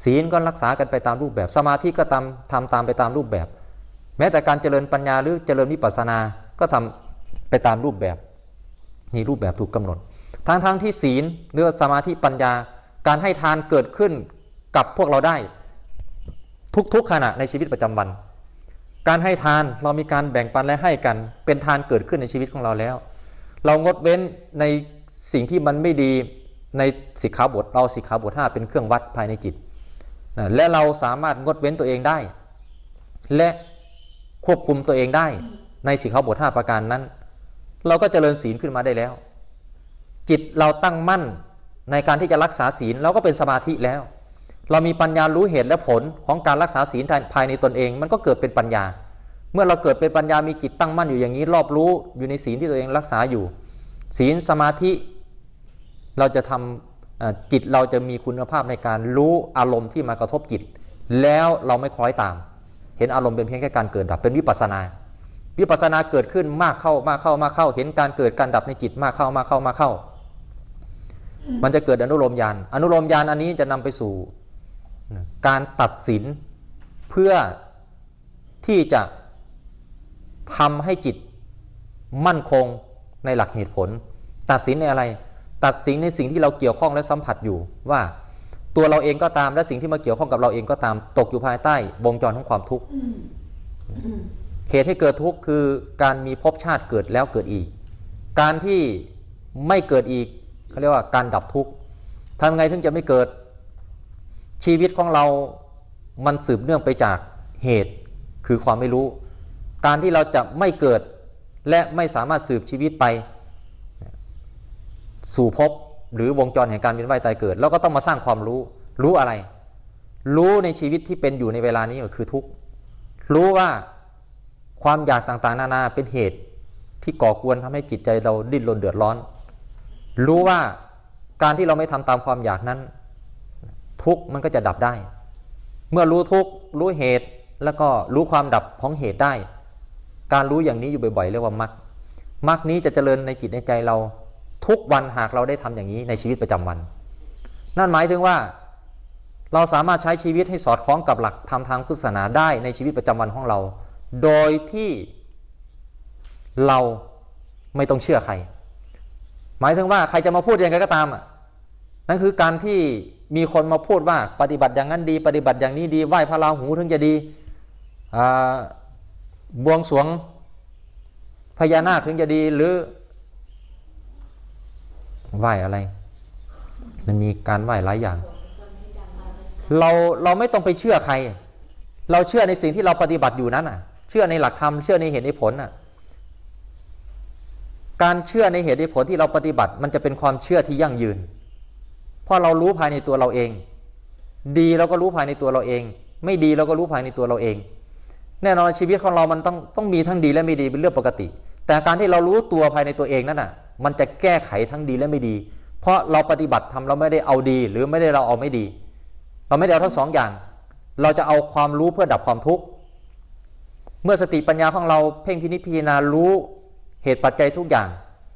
ศีลก็รักษากันไปตามรูปแบบ สมาธิก็ตามทำตามไปตามรูปแบบ แม้แต่การเจริญปัญญาหรือเจริญวิปัสสนา ก็ทำไปตามรูปแบบ มีรูปแบบถูกกำหนด ทั้งทั้งที่ศีลหรือสมาธิปัญญา การให้ทานเกิดขึ้นกับพวกเราได้ ทุกๆขณะในชีวิตประจำวัน การให้ทานเรามีการแบ่งปันและให้กัน เป็นทานเกิดขึ้นในชีวิตของเราแล้ว เรางดเว้นในสิ่งที่มันไม่ดีในสิกขาบทเราสิกขาบทห้าเป็นเครื่องวัดภายในจิตนะและเราสามารถงดเว้นตัวเองได้ และควบคุมตัวเองได้ในสิกขาบทห้าประการนั้น เราก็เจริญศีลขึ้นมาได้แล้ว จิตเราตั้งมั่นในการที่จะรักษาศีลเราก็เป็นสมาธิแล้ว เรามีปัญญารู้เหตุและผลของการรักษาศีลภายในตนเอง มันก็เกิดเป็นปัญญา เมื่อเราเกิดเป็นปัญญามีจิตตั้งมั่นอยู่อย่างนี้ รอบรู้อยู่ในศีลที่ตัวเองรักษาอยู่ ศีลสมาธิ เราจะทำเอ่อจิตเราจะมีคุณภาพในการรู้อารมณ์ที่มากระทบจิต แล้วเราไม่คล้อยตาม เห็นอารมณ์เป็นเพียงแค่การเกิดดับเป็นวิปัสสนา วิปัสสนาเกิดขึ้นมากเข้ามากเข้ามากเข้า เห็นการเกิดการดับในจิตมากเข้ามากเข้ามากเข้า มันจะเกิดอนุโลมญาณอนุโลมญาณอันนี้จะนำไปสู่การตัดสินเพื่อที่จะทำให้จิตมั่นคงในหลักเหตุผล ตัดสินในอะไร ตัดสินในสิ่งที่เราเกี่ยวข้องและสัมผัสอยู่ว่าตัวเราเองก็ตามและสิ่งที่มาเกี่ยวข้องกับเราเองก็ตามตกอยู่ภายใต้วงจรของความทุกข์ เหตุให้เกิดทุกข์คือการมีภพชาติเกิดแล้วเกิดอีก การที่ไม่เกิดอีกเขาเรียกว่าการดับทุกข์ทำไงถึงจะไม่เกิดชีวิตของเรา มันสืบเนื่องไปจากเหตุคือความไม่รู้ การที่เราจะไม่เกิดและไม่สามารถสืบชีวิตไป สู่ภพหรือวงจรแห่งการเวียนว่ายตายเกิดเราก็ต้องมาสร้างความรู้ รู้อะไร รู้ในชีวิตที่เป็นอยู่ในเวลานี้ก็คือทุกข์รู้ว่า ความอยากต่างๆ นานาเป็นเหตุที่ก่อกวนทำให้จิตใจเราดิ้นรนเดือดร้อน รู้ว่าการที่เราไม่ทำตามความอยากนั้น ทุกมันก็จะดับได้ เมื่อรู้ทุกรู้เหตุแล้วก็รู้ความดับของเหตุได้ การรู้อย่างนี้อยู่บ่อยๆเรียกว่ามรรคมรรคนี้จะเจริญในจิตในใจเราทุกวันหากเราได้ทำอย่างนี้ในชีวิตประจำวัน นั่นหมายถึงว่าเราสามารถใช้ชีวิตให้สอดคล้องกับหลักธรรมทางพุทธศาสนาได้ในชีวิตประจำวันของเรา โดยที่เราไม่ต้องเชื่อใคร หมายถึงว่าใครจะมาพูดยังไงก็ตามอะนั่นคือการที่มีคนมาพูดว่าปฏิบัติอย่างนั้นดี ปฏิบัติอย่างนี้ดีไหว้พระราหูถึงจะดีบวงสวงพญานาคถึงจะดีหรือไหว้อะไร มันมีการไหว้หลายอย่าง เราเราไม่ต้องไปเชื่อใคร เราเชื่อในสิ่งที่เราปฏิบัติอยู่นั้นน่ะ เชื่อในหลักธรรมเชื่อในเหตุในผลน่ะการเชื่อในเหตุในผลที่เราปฏิบัติมันจะเป็นความเชื่อที่ยั่งยืน เพราะเรารู้ภายในตัวเราเอง ดีเราก็รู้ภายในตัวเราเอง ไม่ดีเราก็รู้ภายในตัวเราเอง แน่นอนชีวิตของเรามันต้องต้องมีทั้งดีและไม่ดีเป็นเรื่องปกติ แต่การที่เรารู้ตัวภายในตัวเองนั่นน่ะ มันจะแก้ไขทั้งดีและไม่ดี เพราะเราปฏิบัติทำเราไม่ได้เอาดี หรือไม่ได้เราเอาไม่ดี เราไม่ได้เอาทั้งสองอย่าง เราจะเอาความรู้เพื่อดับความทุกข์ เมื่อสติปัญญาของเราเพ่งพินิจพิจารณารู้เหตุปัจจัยทุกอย่าง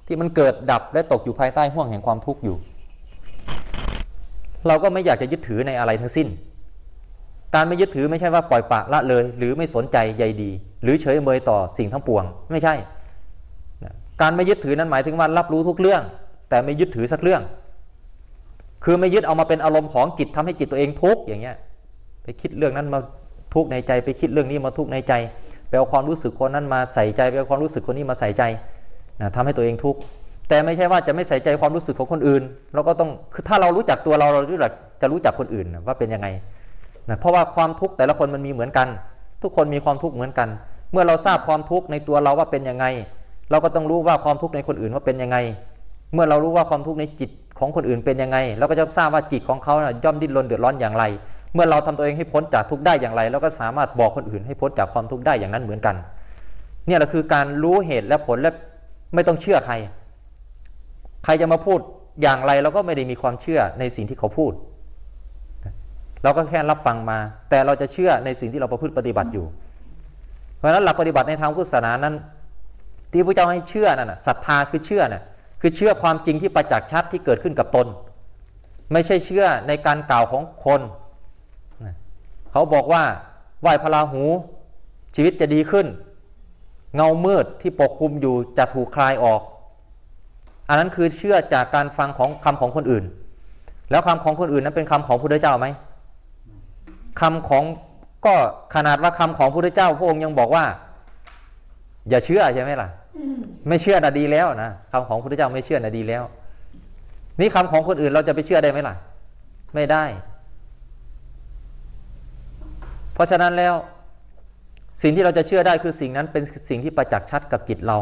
ที่มันเกิดดับและตกอยู่ภายใต้ห่วงแห่งความทุกข์อยู่ เราก็ไม่อยากจะยึดถือในอะไรทั้งสิ้น การไม่ยึดถือไม่ใช่ว่าปล่อยปละละเลย หรือไม่สนใจใยดี หรือเฉยเมยต่อสิ่งทั้งปวง ไม่ใช่ การไม่ยึดถือนั้นหมายถึงว่ารับรู้ทุกเรื่อง แต่ไม่ยึดถือสักเรื่อง คือไม่ยึดเอามาเป็นอารมณ์ของจิตทำให้จิตตัวเองทุกข์อย่างเงี้ยไปคิดเรื่องนั้นมาทุกข์ในใจไปคิดเรื่องนี้มาทุกข์ในใจ ไปเอาความรู้สึกคนนั้นมาใส่ใจไปเอาความรู้สึกคนนี้มาใส่ใจนะทำให้ตัวเองทุกข์แต่ไม่ใช่ว่าจะไม่ใส่ใจความรู้สึกของคนอื่นเราก็ต้องคือถ้าเรารู้จักตัวเราเรารู้จักจะรู้จักคนอื่นว่าเป็นยังไงนะเพราะว่าความทุกข์แต่ละคนมันมีเหมือนกัน ทุกคนมีความทุกข์เหมือนกัน เมื่อเราทราบความทุกข์ในตัวเราว่าเป็นยังไง เราก็ต้องรู้ว่าความทุกข์ในคนอื่นว่าเป็นยังไง เมื่อเรารู้ว่าความทุกข์ในจิตของคนอื่นเป็นยังไง เราก็จะทราบว่าจิตของเขานะย่อมดิ้นรนเดือดร้อนอย่างไร เมื่อเราทำตัวเองให้พ้นจากทุกข์ได้อย่างไรเราก็สามารถบอกคนอื่นให้พ้นจากความทุกข์ได้อย่างนั้นเหมือนกัน เนี่ยแหละคือการรู้เหตุและผลและไม่ต้องเชื่อใคร ใครจะมาพูดอย่างไรเราก็ไม่ได้มีความเชื่อในสิ่งที่เขาพูด เราก็แค่รับฟังมา แต่เราจะเชื่อในสิ่งที่เราประพฤติปฏิบัติอยู่ เพราะฉะนั้นหลักปฏิบัติในทางพุทธศาสนานั้น ที่พระเจ้าให้เชื่อนั่นนะศรัทธาคือเชื่อน่ะคือเชื่อความจริงที่ประจักษ์ชัดที่เกิดขึ้นกับตน ไม่ใช่เชื่อในการกล่าวของคน เขาบอกว่าไหว้พระราหูชีวิตจะดีขึ้น เงามืดที่ปกคลุมอยู่จะถูกคลายออก อันนั้นคือเชื่อจากการฟังของคำของคนอื่น แล้วคำของคนอื่นนั้นเป็นคำของพระพุทธเจ้าไหมคำของก็ขนาดว่าคำของพระพุทธเจ้า พระองค์ยังบอกว่า อย่าเชื่อใช่ไหมล่ะ ไม่เชื่อน่ะดีแล้วนะคำของพระพุทธเจ้าไม่เชื่อน่ะดีแล้ว นี่คำของคนอื่นเราจะไปเชื่อได้ไหมล่ะ ไม่ได้ ราะฉะนั้นแล้วสิ่งที่เราจะเชื่อได้คือสิ่งนั้นเป็นสิ่งที่ประจักษ์ชัดกับจิตเรา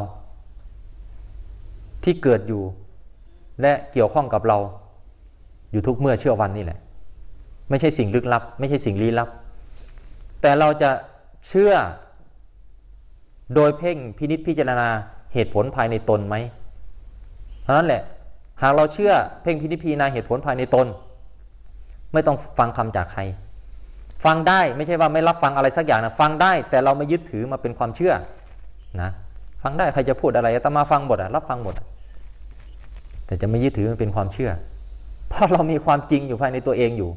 ที่เกิดอยู่ และเกี่ยวข้องกับเรา อยู่ทุกเมื่อเชื่อวันนี่แหละ ไม่ใช่สิ่งลึกลับ ไม่ใช่สิ่งลี้ลับ แต่เราจะเชื่อ โดยเพ่งพินิษพิจารณาเหตุผลภายในตนไหมเท่านั้นแหละ หากเราเชื่อเพ่งพินิจพิจารณาเหตุผลภายในตน ไม่ต้องฟังคำจากใคร ฟังได้ไม่ใช่ว่าไม่รับฟังอะไรสักอย่างนะฟังได้แต่เราไม่ยึดถือมาเป็นความเชื่อนะฟังได้ใครจะพูดอะไรอาตมาฟังหมดอะรับฟังหมดอะแต่จะไม่ยึดถือมันเป็นความเชื่อ เพราะเรามีความจริงอยู่ภายในตัวเองอยู่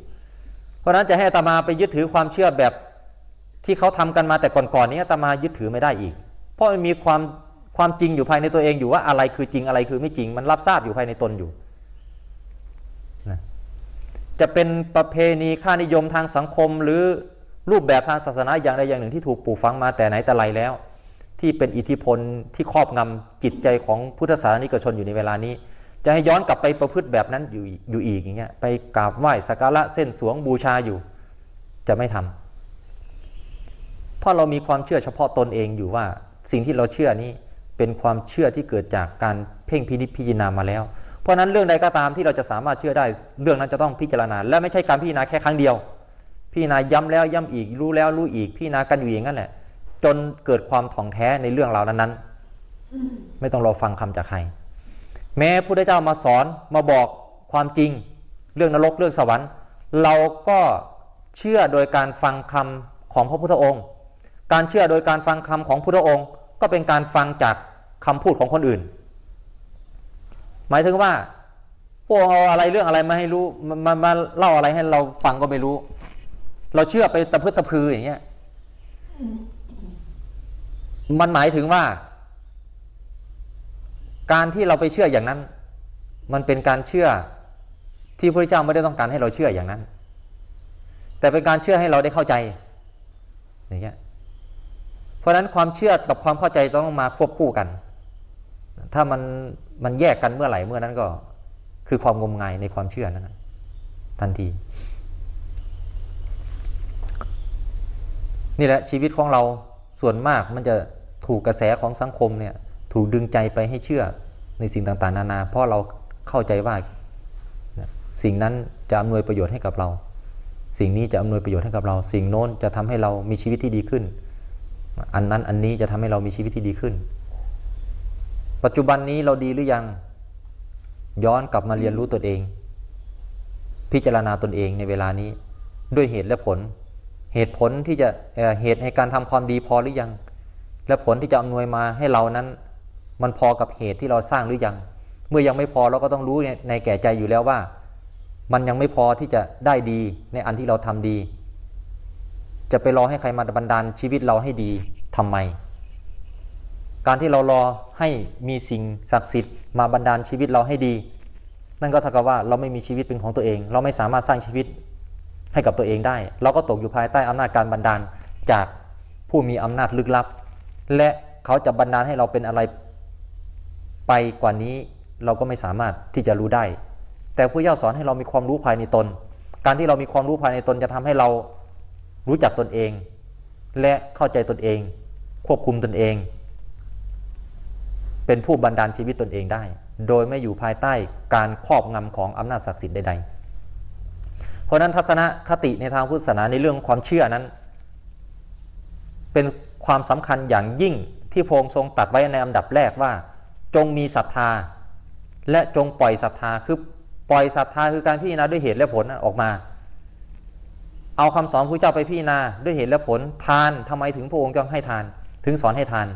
เพราะนั้นจะให้อาตมาไปยึดถือความเชื่อแบบที่เขาทำกันมาแต่ก่อนๆนี้อาตมายึดถือไม่ได้อีก เพราะมันมีความความจริงอยู่ภายในตัวเองอยู่ว่าอะไรคือจริงอะไรคือไม่จริง มันรับทราบอยู่ภายในตนอยู่ จะเป็นประเพณีค่านิยมทางสังคม หรือรูปแบบทางศาสนาอย่างใดอย่างหนึ่งที่ถูกปลูกฝังมาแต่ไหนแต่ไรแล้ว ที่เป็นอิทธิพลที่ครอบงำจิตใจของพุทธศาสนิกชนอยู่ในเวลานี้ จะให้ย้อนกลับไปประพฤติแบบนั้นอยู่อยู่อีกอย่างเงี้ยไปกราบไหว้สักการะเส้นสวงบูชาอยู่ จะไม่ทำเพราะเรามีความเชื่อเฉพาะตนเองอยู่ว่าสิ่งที่เราเชื่อนี้เป็นความเชื่อที่เกิดจากการเพ่งพินิจพิจารณามาแล้ว เพราะนั้นเรื่องใดก็ตามที่เราจะสามารถเชื่อได้เรื่องนั้นจะต้องพิจารณา และไม่ใช่การพิจารณาแค่ครั้งเดียว พิจารณาย้ำแล้วย้ำอีกรู้แล้วรู้อีกพิจารณากันอยู่อย่างนั้นแหละจนเกิดความถ่องแท้ในเรื่องราวนั้นๆ ไม่ต้องรอฟังคำจากใคร แม้พระพุทธเจ้ามาสอนมาบอกความจริง เรื่องนรกเรื่องสวรรค์ เราก็เชื่อโดยการฟังคำของพระพุทธองค์ การเชื่อโดยการฟังคำของพุทธองค์ ก็เป็นการฟังจากคำพูดของคนอื่น หมายถึงว่าพวกเอาอะไรเรื่องอะไรมาให้รู้มามาเล่าอะไรให้เราฟังก็ไม่รู้ เราเชื่อไปตะพึดตะพืออย่างเงี้ยมันหมายถึงว่า การที่เราไปเชื่ออย่างนั้น มันเป็นการเชื่อที่พระเจ้าไม่ได้ต้องการให้เราเชื่ออย่างนั้น แต่เป็นการเชื่อให้เราได้เข้าใจอย่างเงี้ยเพราะฉะนั้นความเชื่อกับความเข้าใจต้องมาควบคู่กัน ถ้ามัน มันแยกกันเมื่อไหร่เมื่อนั้นก็ คือความงมงายในความเชื่อนั้นทันที นี่แหละชีวิตของเราส่วนมากมันจะถูกกระแสของสังคมเนี่ยถูกดึงใจไปให้เชื่อในสิ่งต่างๆ นานา เพราะเราเข้าใจว่าสิ่งนั้นจะอำนวยประโยชน์ให้กับเรา สิ่งนี้จะอำนวยประโยชน์ให้กับเรา สิ่งโน้นจะทำให้เรามีชีวิตที่ดีขึ้น อันนั้นอันนี้จะทำให้เรามีชีวิตที่ดีขึ้น ปัจจุบันนี้เราดีหรือยัง ย้อนกลับมาเรียนรู้ตนเอง พิจารณาตนเองในเวลานี้ ด้วยเหตุและผล เหตุผลที่จะเเหตุในการทำความดีพอหรือยัง และผลที่จะอำนวยมาให้เรานั้น มันพอกับเหตุที่เราสร้างหรือยัง เมื่อยังไม่พอเราก็ต้องรู้ในในแก่ใจอยู่แล้วว่า มันยังไม่พอที่จะได้ดีในอันที่เราทำดี จะไปรอให้ใครมาบันดาลชีวิตเราให้ดีทำไม การที่เรารอให้มีสิ่งศักดิ์สิทธิ์มาบันดาลชีวิตเราให้ดี นั่นก็เท่ากับว่าเราไม่มีชีวิตเป็นของตัวเอง เราไม่สามารถสร้างชีวิตให้กับตัวเองได้ เราก็ตกอยู่ภายใต้อำนาจการบันดาลจากผู้มีอำนาจลึกลับ และเขาจะบันดาลให้เราเป็นอะไรไปกว่านี้เราก็ไม่สามารถที่จะรู้ได้ แต่ผู้ย่าสอนให้เรามีความรู้ภายในตน การที่เรามีความรู้ภายในตนจะทำให้เรารู้จักตนเอง และเข้าใจตนเอง ควบคุมตนเอง เป็นผู้บันดาลชีวิตตนเองได้ โดยไม่อยู่ภายใต้การครอบงำของอำนาจศักดิ์สิทธิ์ใดๆ เพราะนั้นทัศนคติในทางพุทธศาสนาในเรื่องความเชื่อนั้น เป็นความสำคัญอย่างยิ่งที่พงทรงตัดไว้ในอันดับแรกว่า จงมีศรัทธา และจงปล่อยศรัทธาคือปล่อยศรัทธาคือการพิจารณาด้วยเหตุและผลออกมา เอาคำสอนพระเจ้าไปพิจารณาด้วยเหตุและผลทานทำไมถึงพระองค์ต้องให้ทาน ถึงสอนให้ทาน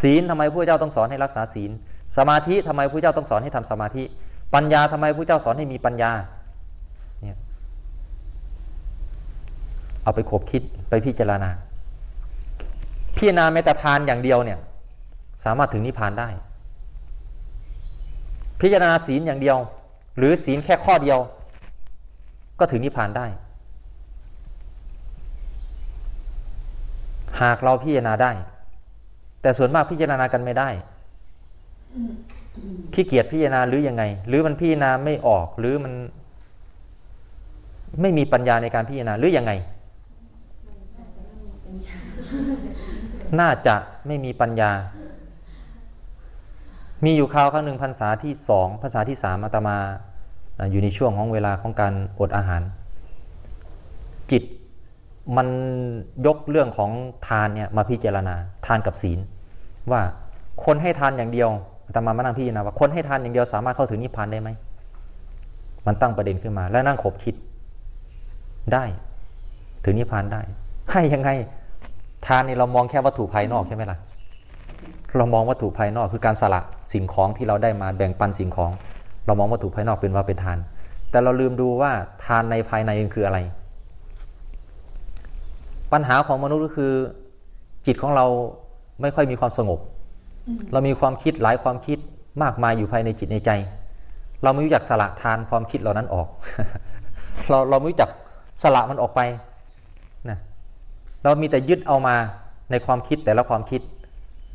ศีลทำไมพระเจ้าต้องสอนให้รักษาศีล สมาธิทำไมพระเจ้าต้องสอนให้ทำสมาธิ ปัญญาทำไมพระเจ้าสอนให้มีปัญญาเนี่ยเอาไปคบคิดไปพิจารณา พิจารณาแม้แต่ทานอย่างเดียวเนี่ยสามารถถึงนิพพานได้ พิจารณาศีลอย่างเดียว หรือศีลแค่ข้อเดียว ก็ถึงนิพพานได้ หากเราพิจารณาได้ แต่ส่วนมากพิจารณากันไม่ได้ขี้เกียจพิจารณาหรือยังไง หรือมันพิจารณาไม่ออกหรือมัน ไม่มีปัญญาในการพิจารณาหรือยังไง น่าจะไม่มีปัญญา มีอยู่คราวครั้งหนึ่งพรรษาที่สองพรรษาที่สามอาตมาอ่าอยู่ในช่วงของเวลาของการอดอาหาร จิต มันยกเรื่องของทานเนี่ยมาพิจารณาทานกับศีล ว่าคนให้ทานอย่างเดียวอาตมามานั่งพิจารณาว่าคนให้ทานอย่างเดียวสามารถเข้าถึงนิพพานได้ไหมมันตั้งประเด็นขึ้นมา แล้วนั่งขบคิดได้ถึงนิพพานได้ ให้ยังไงทานนี่เรามองแค่วัตถุภายนอกใช่ไหมล่ะเรามองวัตถุภายนอกคือการสละสิ่งของที่เราได้มาแบ่งปันสิ่งของ เรามองวัตถุภายนอกเป็นว่าเป็นทาน แต่เราลืมดูว่าทานในภายในคืออะไร ปัญหาของมนุษย์ก็คือ จิตของเราไม่ค่อยมีความสงบ เรามีความคิดหลายความคิดมากมายอยู่ภายในจิตในใจ เราไม่รู้จักสละทานความคิดเหล่านั้นออก เราเราไม่รู้จักสละมันออกไปนะเรามีแต่ยึดเอามาในความคิดแต่ละความคิด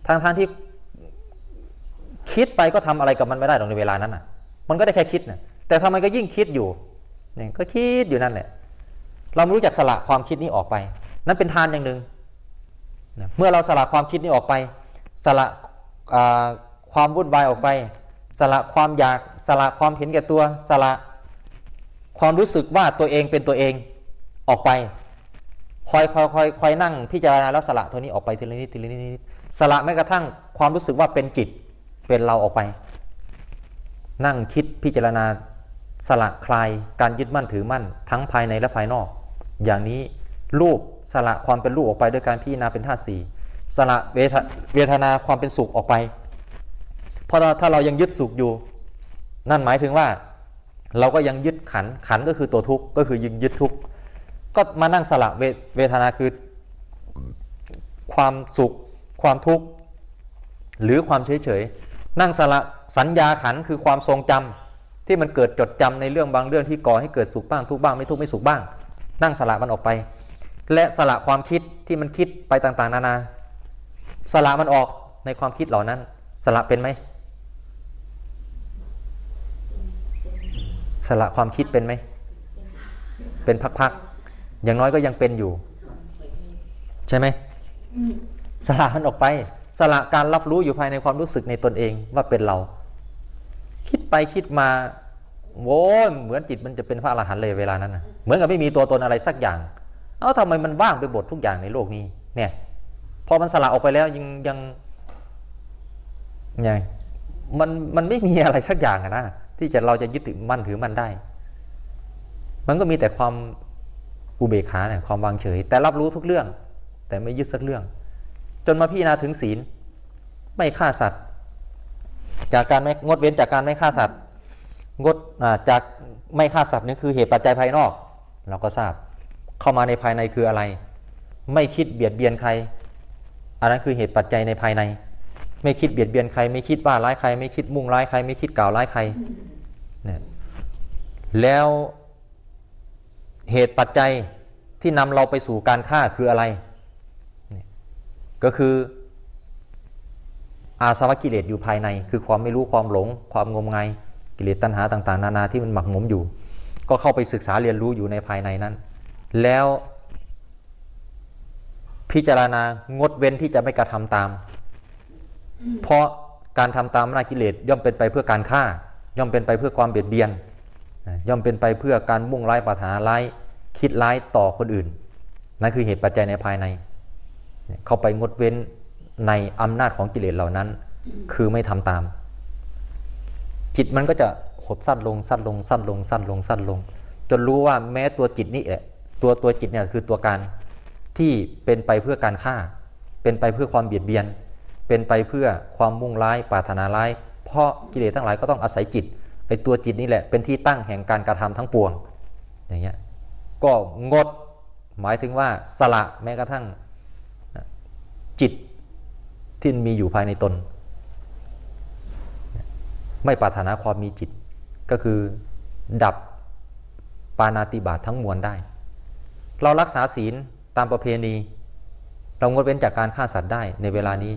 ทางทางๆที่คิดไปก็ทำอะไรกับมันไม่ได้หรอกในเวลานั้นอะ มันก็ได้แค่คิดนะแต่ทำไมก็ยิ่งคิดอยู่เนี่ยก็คิดอยู่นั่นแหละ เราไม่รู้จักสละความคิดนี้ออกไป นั่นเป็นทานอย่างหนึ่งนะเมื่อเราสละความคิดนี้ออกไป สละความวุ่นวายออกไป สละความอยากสละความเห็นแก่ตัว สละความรู้สึกว่าตัวเองเป็นตัวเองออกไปคอยคอยคอยคอยนั่งพิจารณาแล้วสละตัวนี้ออกไปทีละนิดทีละนิดทีละนิดสละแม้กระทั่งความรู้สึกว่าเป็นจิตเป็นเราออกไป นั่งคิดพิจารณาสละคลายการยึดมั่นถือมั่นทั้งภายในและภายนอก อย่างนี้รูป สละความเป็นรูปออกไปด้วยการพิจารณาเป็นธาตุสี่สละเวทเวทนาความเป็นสุขออกไป เพราะถ้าเรายังยึดสุขอยู่ นั่นหมายถึงว่า เราก็ยังยึดขันขันก็คือตัวทุกข์ก็คือยึดยึดทุกข์ก็มานั่งสละเวเวทนาคือ ความสุข ความทุกข์หรือความเฉยเฉยนั่งสละสัญญาขันคือความทรงจำที่มันเกิดจดจำในเรื่องบางเรื่องที่ก่อให้เกิดสุขบ้างทุกข์บ้างไม่ทุกข์ไม่สุขบ้าง นั่งสละมันออกไป และสละความคิดที่มันคิดไปต่าง ๆ นานา สละมันออกในความคิดเหล่านั้น สละเป็นไหมสละความคิดเป็นไหม เป็นพักๆ อย่างน้อยก็ยังเป็นอยู่ ใช่ไหม สละมันออกไป สละการรับรู้อยู่ภายในความรู้สึกในตนเองว่าเป็นเรา คิดไปคิดมาโว้ยเหมือนจิตมันจะเป็นพระอรหันต์เลยเวลานั้นนะเหมือนกับไม่มีตัวตนอะไรสักอย่าง เอ้าทำไมมันว่างไปหมดทุกอย่างในโลกนี้ เนี่ย พอมันสละออกไปแล้วยังยังไงมันมันไม่มีอะไรสักอย่างนะที่จะเราจะยึดถือมั่นถือมันได้ มันก็มีแต่ความอุเบกขาเนี่ยความวางเฉย แต่รับรู้ทุกเรื่อง แต่ไม่ยึดสักเรื่อง จนมาพิจารณาถึงศีล ไม่ฆ่าสัตว์ จากการไม่งดเว้นจากการไม่ฆ่าสัตว์งดจากไม่ฆ่าสัตว์นี่คือเหตุปัจจัยภายนอก เราก็ทราบ เข้ามาในภายในคืออะไร ไม่คิดเบียดเบียนใคร อันนั้นคือเหตุปัจจัยในภายใน ไม่คิดเบียดเบียนใคร ไม่คิดว่าร้ายใคร ไม่คิดมุ่งร้ายใคร ไม่คิดกล่าวร้ายใครเนี่ยแล้วเหตุปัจจัยที่นำเราไปสู่การฆ่าคืออะไร ก็คืออาสวะกิเลสอยู่ภายใน คือความไม่รู้ความหลง ความงมงายกิเลสตัณหาต่าง ๆ นานาที่มันหมักหมมอยู่ ก็เข้าไปศึกษาเรียนรู้อยู่ในภายในนั้น แล้วพิจารณางดเว้นที่จะไม่กระทำตาม เพราะการทำตามนากิเลสย่อมเป็นไปเพื่อการฆ่า ย่อมเป็นไปเพื่อความเบียดเบียน ย่อมเป็นไปเพื่อการมุ่งร้ายปรารถนาร้ายคิดร้ายต่อคนอื่น นั่นคือเหตุปัจจัยในภายใน เข้าไปงดเว้นในอำนาจของกิเลสเหล่านั้น คือไม่ทำตาม จิตมันก็จะหดสั้นลงสั้นลงสั้นลงสั้นลงสั้นลง จนรู้ว่าแม้ตัวจิตนี่แหละ ตัวตัวจิตเนี่ยคือตัวการที่เป็นไปเพื่อการฆ่า เป็นไปเพื่อความเบียดเบียน เป็นไปเพื่อความมุ่งร้ายปรารถนาร้าย เพราะกิเลสทั้งหลายก็ต้องอาศัยจิตไอ้ตัวจิตนี่แหละเป็นที่ตั้งแห่งการกระทำทั้งปวงอย่างเงี้ยก็งดหมายถึงว่าสละแม้กระทั่งจิตที่มีอยู่ภายในตน ไม่ปรารถนาความมีจิต ก็คือดับปานาติบาตทั้งมวลได้ เรารักษาศีลตามประเพณี เรางดเว้นจากการฆ่าสัตว์ได้ในเวลานี้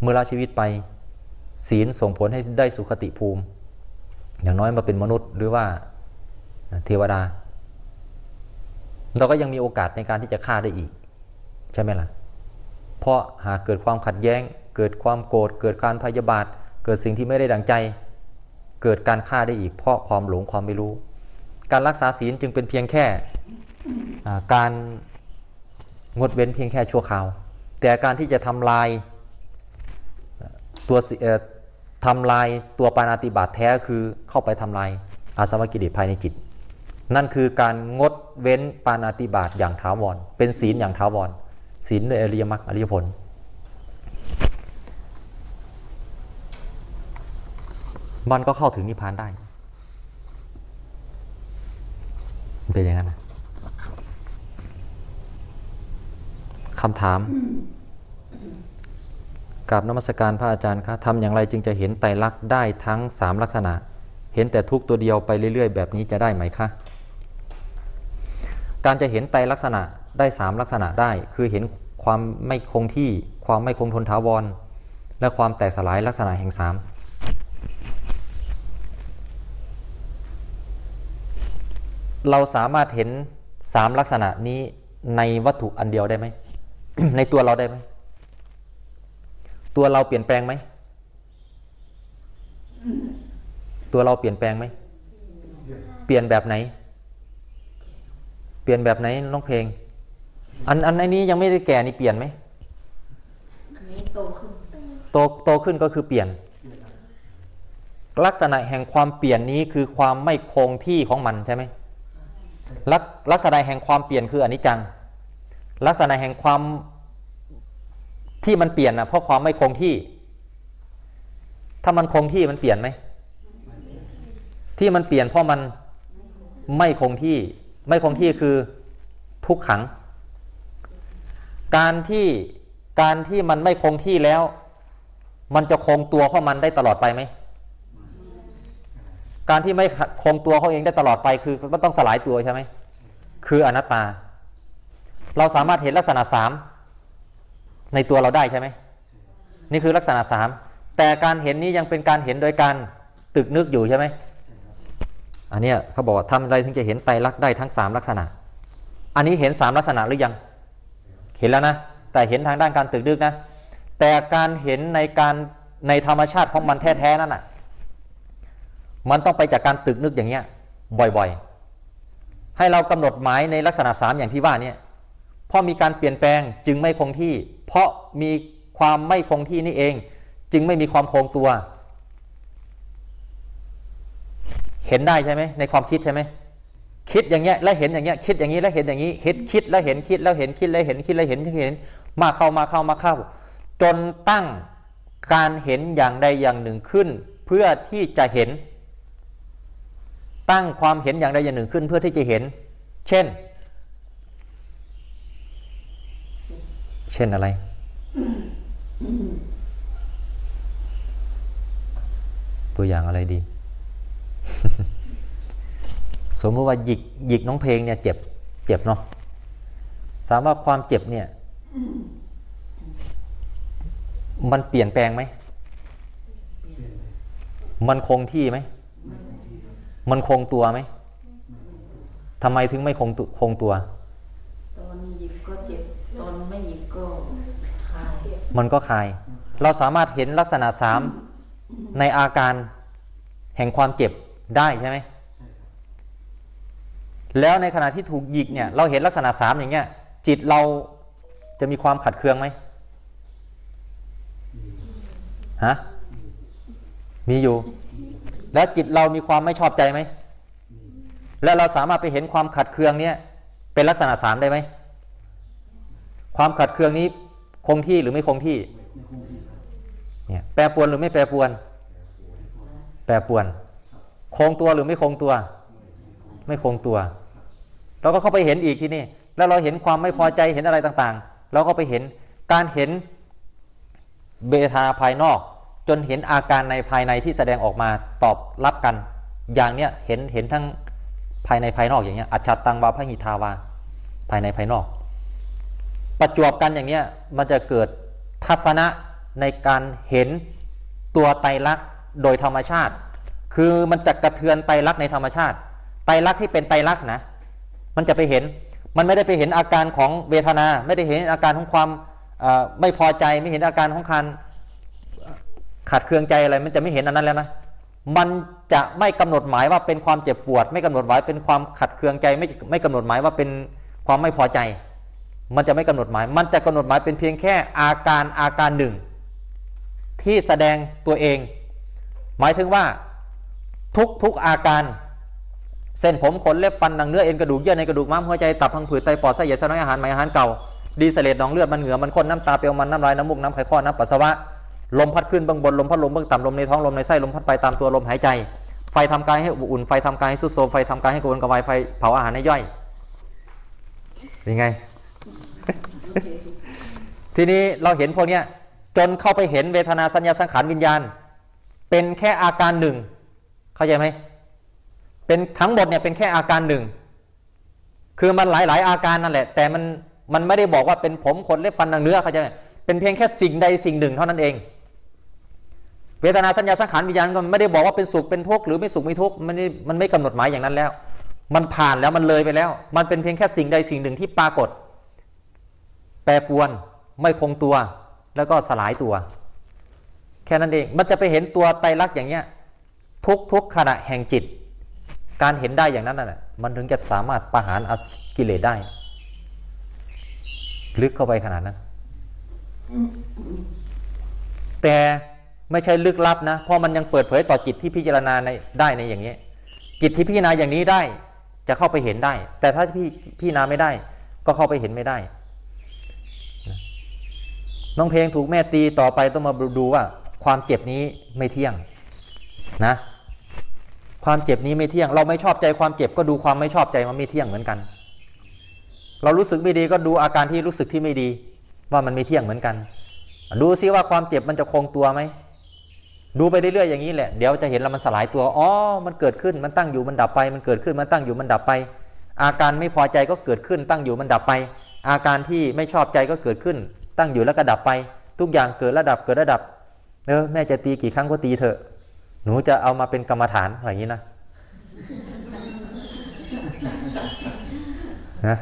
เมื่อละชีวิตไป ศีลส่งผลให้ได้สุขติภูมิ อย่างน้อยมาเป็นมนุษย์หรือว่าเทวดา เราก็ยังมีโอกาสในการที่จะฆ่าได้อีก ใช่ไหมล่ะ เพราะหากเกิดความขัดแย้ง เกิดความโกรธเกิดการพยาบาท เกิดสิ่งที่ไม่ได้ดังใจ เกิดการฆ่าได้อีก เพราะความหลงความไม่รู้ การรักษาศีลจึงเป็นเพียงแค่ การงดเว้นเพียงแค่ชั่วคราว แต่การที่จะทำลายตัวทำลายตัวปานาติบาตแท้คือเข้าไปทำลายอาสวะกิเลสภายในจิต นั่นคือการงดเว้นปานาติบาตอย่างถาวร เป็นศีลอย่างถาวร ศีลในอริยมรรคอริยผลมันก็เข้าถึงนิพพานได้ เป็นอย่างนั้นนะ คำถามกับนมัสการพระอาจารย์คะทำอย่างไรจึงจะเห็นไตรลักษณ์ได้ทั้งสามลักษณะ เห็นแต่ทุกตัวเดียวไปเรื่อย ๆ แบบนี้จะได้ไหมคะการจะเห็นไตรลักษณะได้สามลักษณะได้ คือเห็นความไม่คงที่ ความไม่คงทนถาวร และความแตกสลายลักษณะแห่งสามเราสามารถเห็นสามลักษณะนี้ในวัตถุอันเดียวได้ไหม ในตัวเราได้ไหม ตัวเราเปลี่ยนแปลงไหม ตัวเราเปลี่ยนแปลงไหม เปลี่ยนแบบไหน เปลี่ยนแบบไหนน้องเพลง อันอันอันนี้ยังไม่ได้แก่นี่เปลี่ยนไหมอันนี้โตขึ้นโตโตขึ้นก็คือเปลี่ยน ลักษณะแห่งความเปลี่ยนนี้คือความไม่คงที่ของมันใช่ไหมลักลักษณะแห่งความเปลี่ยนคืออนิจจัง ลักษณะแห่งความที่มันเปลี่ยนนะเพราะความไม่คงที่ ถ้ามันคงที่มันเปลี่ยนไหม ที่มันเปลี่ยนเพราะมันไม่คงที่ ไม่คงที่คือทุกขัง การที่การที่มันไม่คงที่แล้ว มันจะคงตัวของมันได้ตลอดไปไหม การที่ไม่คงตัวเขาเองได้ตลอดไปคือมันต้องสลายตัวใช่ไหม คืออนัตตา เราสามารถเห็นลักษณะสามในตัวเราได้ใช่ไหมนี่คือลักษณะสามแต่การเห็นนี้ยังเป็นการเห็นโดยการตึกนึกอยู่ใช่ไหมอันเนี้ยเขาบอกว่าทำอะไรถึงจะเห็นไตรลักษณ์ได้ทั้งสามลักษณะ อันนี้เห็นสามลักษณะหรือยัง เห็นแล้วนะ แต่เห็นทางด้านการตึกนึกนะ แต่การเห็นในการในธรรมชาติของมันแท้ๆนั่นน่ะ มันต้องไปจากการตึกนึกอย่างเงี้ยบ่อยๆ ให้เรากำหนดหมายในลักษณะสามอย่างที่ว่าเนี่ย เพราะมีการเปลี่ยนแปลงจึงไม่คงที่ เพราะมีความไม่คงที่นี่เอง จึงไม่มีความคงตัว เห็นได้ใช่ไหมในความคิดใช่ไหมคิดอย่างเงี้ยแล้วเห็นอย่างเงี้ยคิดอย่างนี้แล้วเห็นอย่างนี้คิดคิดแล้วเห็นคิดแล้วเห็นคิดแล้วเห็นคิดแล้วเห็นคิดแล้วเห็นมาเข้ามาเข้ามาเข้า จนตั้งการเห็นอย่างใดอย่างหนึ่งขึ้น เพื่อที่จะเห็น ตั้งความเห็นอย่างใดอย่างหนึ่งขึ้น เพื่อที่จะเห็น เช่น เช่นอะไร ตัวอย่างอะไรดี สมมติว่าหยิกหยิกน้องเพลงเนี่ยเจ็บ เจ็บเนาะถามว่าความเจ็บเนี่ย มันเปลี่ยนแปลงไหม มันคงที่ไหม มันคงตัวไหมทำไมถึงไม่คงคงตัว ตอนหยิบก็เจ็บ ตอนไม่หยิบก็คลาย มันก็คลาย เราสามารถเห็นลักษณะสามในอาการแห่งความเจ็บได้ใช่ไหมแล้วในขณะที่ถูกหยิกเนี่ย เราเห็นลักษณะสามอย่างเงี้ย จิตเราจะมีความขัดเคืองไหมฮะมีอยู่ แล้วจิตเรามีความไม่ชอบใจไหม แล้วเราสามารถไปเห็นความขัดเคืองเนี่ยเป็นลักษณะสามได้ไหม ความขัดเคืองนี้ งที่หรือไม่คงที่เนี่ยแปรปวนหรือไม่แปรปวน แปรปวน คงตัวหรือไม่คงตัว ไม่คงตัว เราก็เข้าไปเห็นอีกที่นี่ แล้วเราเห็นความไม่พอใจเห็นอะไรต่างๆ เราก็ไปเห็นการเห็นเบทาภายนอก จนเห็นอาการในภายในที่แสดงออกมาตอบรับกัน อย่างเนี้ยเห็นเห็นทั้งภายในภายนอกอย่างเงี้ยอัจฉตังวาพหิทาวา ภายในภายนอก ประจวบกันอย่างเนี้ยมันจะเกิดทัศนะในการเห็นตัวไตรลักษณ์โดยธรรมชาติ คือมันจะกระเทือนไตรลักษณ์ในธรรมชาติ ไตรลักษณ์ที่เป็นไตรลักษณ์นะ มันจะไปเห็น มันไม่ได้ไปเห็นอาการของเวทนา ไม่ได้เห็นอาการของความไม่พอใจ ไม่เห็นอาการของการขัดเคืองใจอะไร มันจะไม่เห็นอันนั้นแล้วนะ มันจะไม่กำหนดหมายว่าเป็นความเจ็บปวด ไม่กำหนดหมายเป็นความขัดเคืองใจ ไม่ไม่กำหนดหมายว่าเป็นความไม่พอใจ มันจะไม่กำหนดหมาย มันจะกำหนดหมายเป็นเพียงแค่อาการอาการหนึ่ง ที่แสดงตัวเอง หมายถึงว่าทุกทุกอาการ เส้นผมขนเล็บฟันหนังเนื้อเอ็นกระดูกเยื่อในกระดูกม้ามหัวใจตับพังผืดไตปอดไส้ใหญ่ไส้น้อยอาหารใหม่อาหารเก่าดีเสลดหนองเลือดมันเหงื่อมันข้นน้ำตาเปรียวมันน้ำลายน้ำมูกน้ำไขข้อน้ำปัสสาวะลมพัดขึ้นเบื้องบนลมพัดลมเบื้องต่ำลมในท้องลมในไส้ลมพัดไปตามตัวลมหายใจ ไฟทำกายให้อบอุ่นไฟทำกายให้สุดโทมไฟทำกายให้กระวนกระวายไฟเผาอาหารให้ย่อยเป็นไง ทีนี้เราเห็นพวกเนี้ยจนเข้าไปเห็นเวทนาสัญญาสังขารวิญญาณ เป็นแค่อาการหนึ่ง เข้าใจไหมเป็นทั้งหมดเนี่ยเป็นแค่อาการหนึ่ง คือมันหลาย ๆ อาการนั่นแหละ แต่มันมันไม่ได้บอกว่าเป็นผมขนเล็บฟันหนังเนื้อเข้าใจไหมเป็นเพียงแค่สิ่งใดสิ่งหนึ่งเท่านั้นเอง เวทนาสัญญาสังขารวิญญาณก็ไม่ได้บอกว่าเป็นสุขเป็นทุกข์หรือไม่สุขไม่ทุกข์มันม่มันไม่กำหนดหมายอย่างนั้นแล้ว มันผ่านแล้วมันเลยไปแล้ว มันเป็นเพียงแค่สิ่งใดสิ่งหนึ่งที่ปรากฏ แปรปวนไม่คงตัว แล้วก็สลายตัว แค่นั้นเองมันจะไปเห็นตัวไตรลักษณ์อย่างเงี้ยทุกทุกขณะแห่งจิต การเห็นได้อย่างนั้นน่ะมันถึงจะสามารถประหารอกิเลสได้ ลึกเข้าไปขนาดนั้น แต่ไม่ใช่ลึกลับนะเพราะมันยังเปิดเผยต่อจิตที่พิจารณาในได้ในอย่างนี้ จิตที่พิจารณาอย่างนี้ได้ จะเข้าไปเห็นได้ แต่ถ้าพี่พิจารณาไม่ได้ ก็เข้าไปเห็นไม่ได้ น้องเพลงถูกแม่ตีต่อไปต้องมาดูว่า ความเจ็บนี้ไม่เที่ยงนะ ความเจ็บนี้ไม่เที่ยง เราไม่ชอบใจความเจ็บก็ดูความไม่ชอบใจมันไม่เที่ยงเหมือนกัน เรารู้สึกไม่ดีก็ดูอาการที่รู้สึกที่ไม่ดี ว่ามันไม่เที่ยงเหมือนกัน ดูซิว่าความเจ็บมันจะคงตัวไหมดูไปเรื่อยๆอย่างนี้แหละ เดี๋ยวจะเห็นแล้วมันสลายตัว อ๋อ มันเกิดขึ้น มันตั้งอยู่ มันดับไป มันเกิดขึ้น มันตั้งอยู่ มันดับไป อาการไม่พอใจก็เกิดขึ้น ตั้งอยู่ มันดับไป อาการที่ไม่ชอบใจก็เกิดขึ้น ตั้งอยู่แล้วก็ดับไป ทุกอย่างเกิดระดับเกิดระดับเออแม่จะตีกี่ครั้งก็ตีเถอะ หนูจะเอามาเป็นกรรมฐานอะไรอย่างนี้นะนะ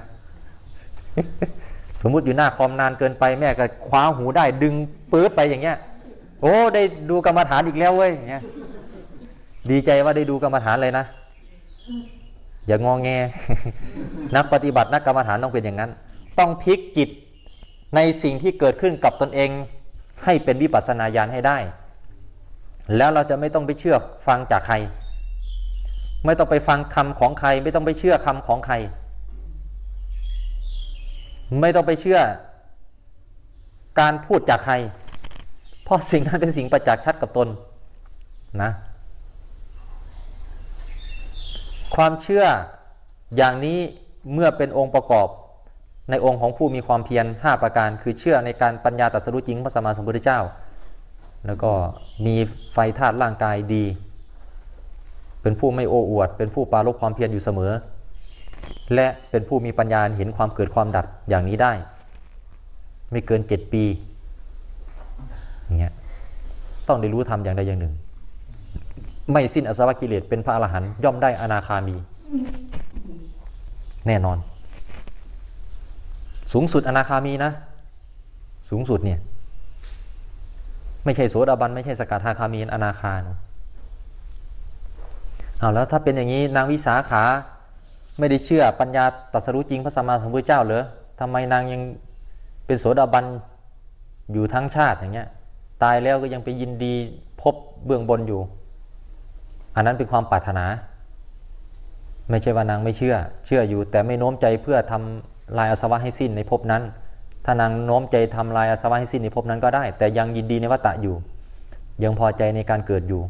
สมมุติอยู่หน้าคอมนานเกินไปแม่ก็คว้าหูได้ดึงปื๊ดไปอย่างเงี้ย โอ้ได้ดูกรรมฐานอีกแล้วเว้ยอย่างเงี้ยดีใจว่าได้ดูกรรมฐานเลยนะ อย่างงองแง นักปฏิบัตินักกรรมฐานต้องเป็นอย่างนั้น ต้องพลิกจิต ในสิ่งที่เกิดขึ้นกับตนเองให้เป็นวิปัสสนาญาณให้ได้ แล้วเราจะไม่ต้องไปเชื่อฟังจากใคร ไม่ต้องไปฟังคำของใคร ไม่ต้องไปเชื่อคำของใคร ไม่ต้องไปเชื่อการพูดจากใคร เพราะสิ่งนั้นเป็นสิ่งประจักษ์ชัดกับตนนะ ความเชื่ออย่างนี้เมื่อเป็นองค์ประกอบ ในองค์ของผู้มีความเพียร 5 ประการ คือเชื่อในการปัญญาตรัสรู้จริงพระสัมมาสัมพุทธเจ้า แล้วก็มีไฟธาตุร่างกายดี เป็นผู้ไม่โอ้อวด เป็นผู้ปรารบความเพียรอยู่เสมอ และเป็นผู้มีปัญญาเห็นความเกิดความดับอย่างนี้ได้ ไม่เกินเจ็ดปีอย่างเงี้ยต้องได้รู้ธรรมอย่างใดอย่างหนึ่ง ไม่สิ้นอสวกิเลสเป็นพระอรหันต์ย่อมได้อนาคามี แน่นอน สูงสุดอนาคามีนะ สูงสุดเนี่ยไม่ใช่โสดาบันไม่ใช่สกทาคามีอนาคานเอาแล้วถ้าเป็นอย่างนี้นางวิสาขาไม่ได้เชื่อปัญญาตรัสรู้จริงพระสัมมาสัมพุทธเจ้าเหรอทำไมนางยังเป็นโสดาบันอยู่ทั้งชาติอย่างเงี้ยตายแล้วก็ยังไปยินดีพบเบื้องบนอยู่ อันนั้นเป็นความปรารถนา ไม่ใช่ว่านางไม่เชื่อ เชื่ออยู่แต่ไม่โน้มใจเพื่อทำ ลายอาสวะให้สิ้นในภพนั้น ถ้านางโน้มใจทำลายอาสวะให้สิ้นในภพนั้นก็ได้ แต่ยังยินดีในวัฏฏะอยู่ ยังพอใจในการเกิดอยู่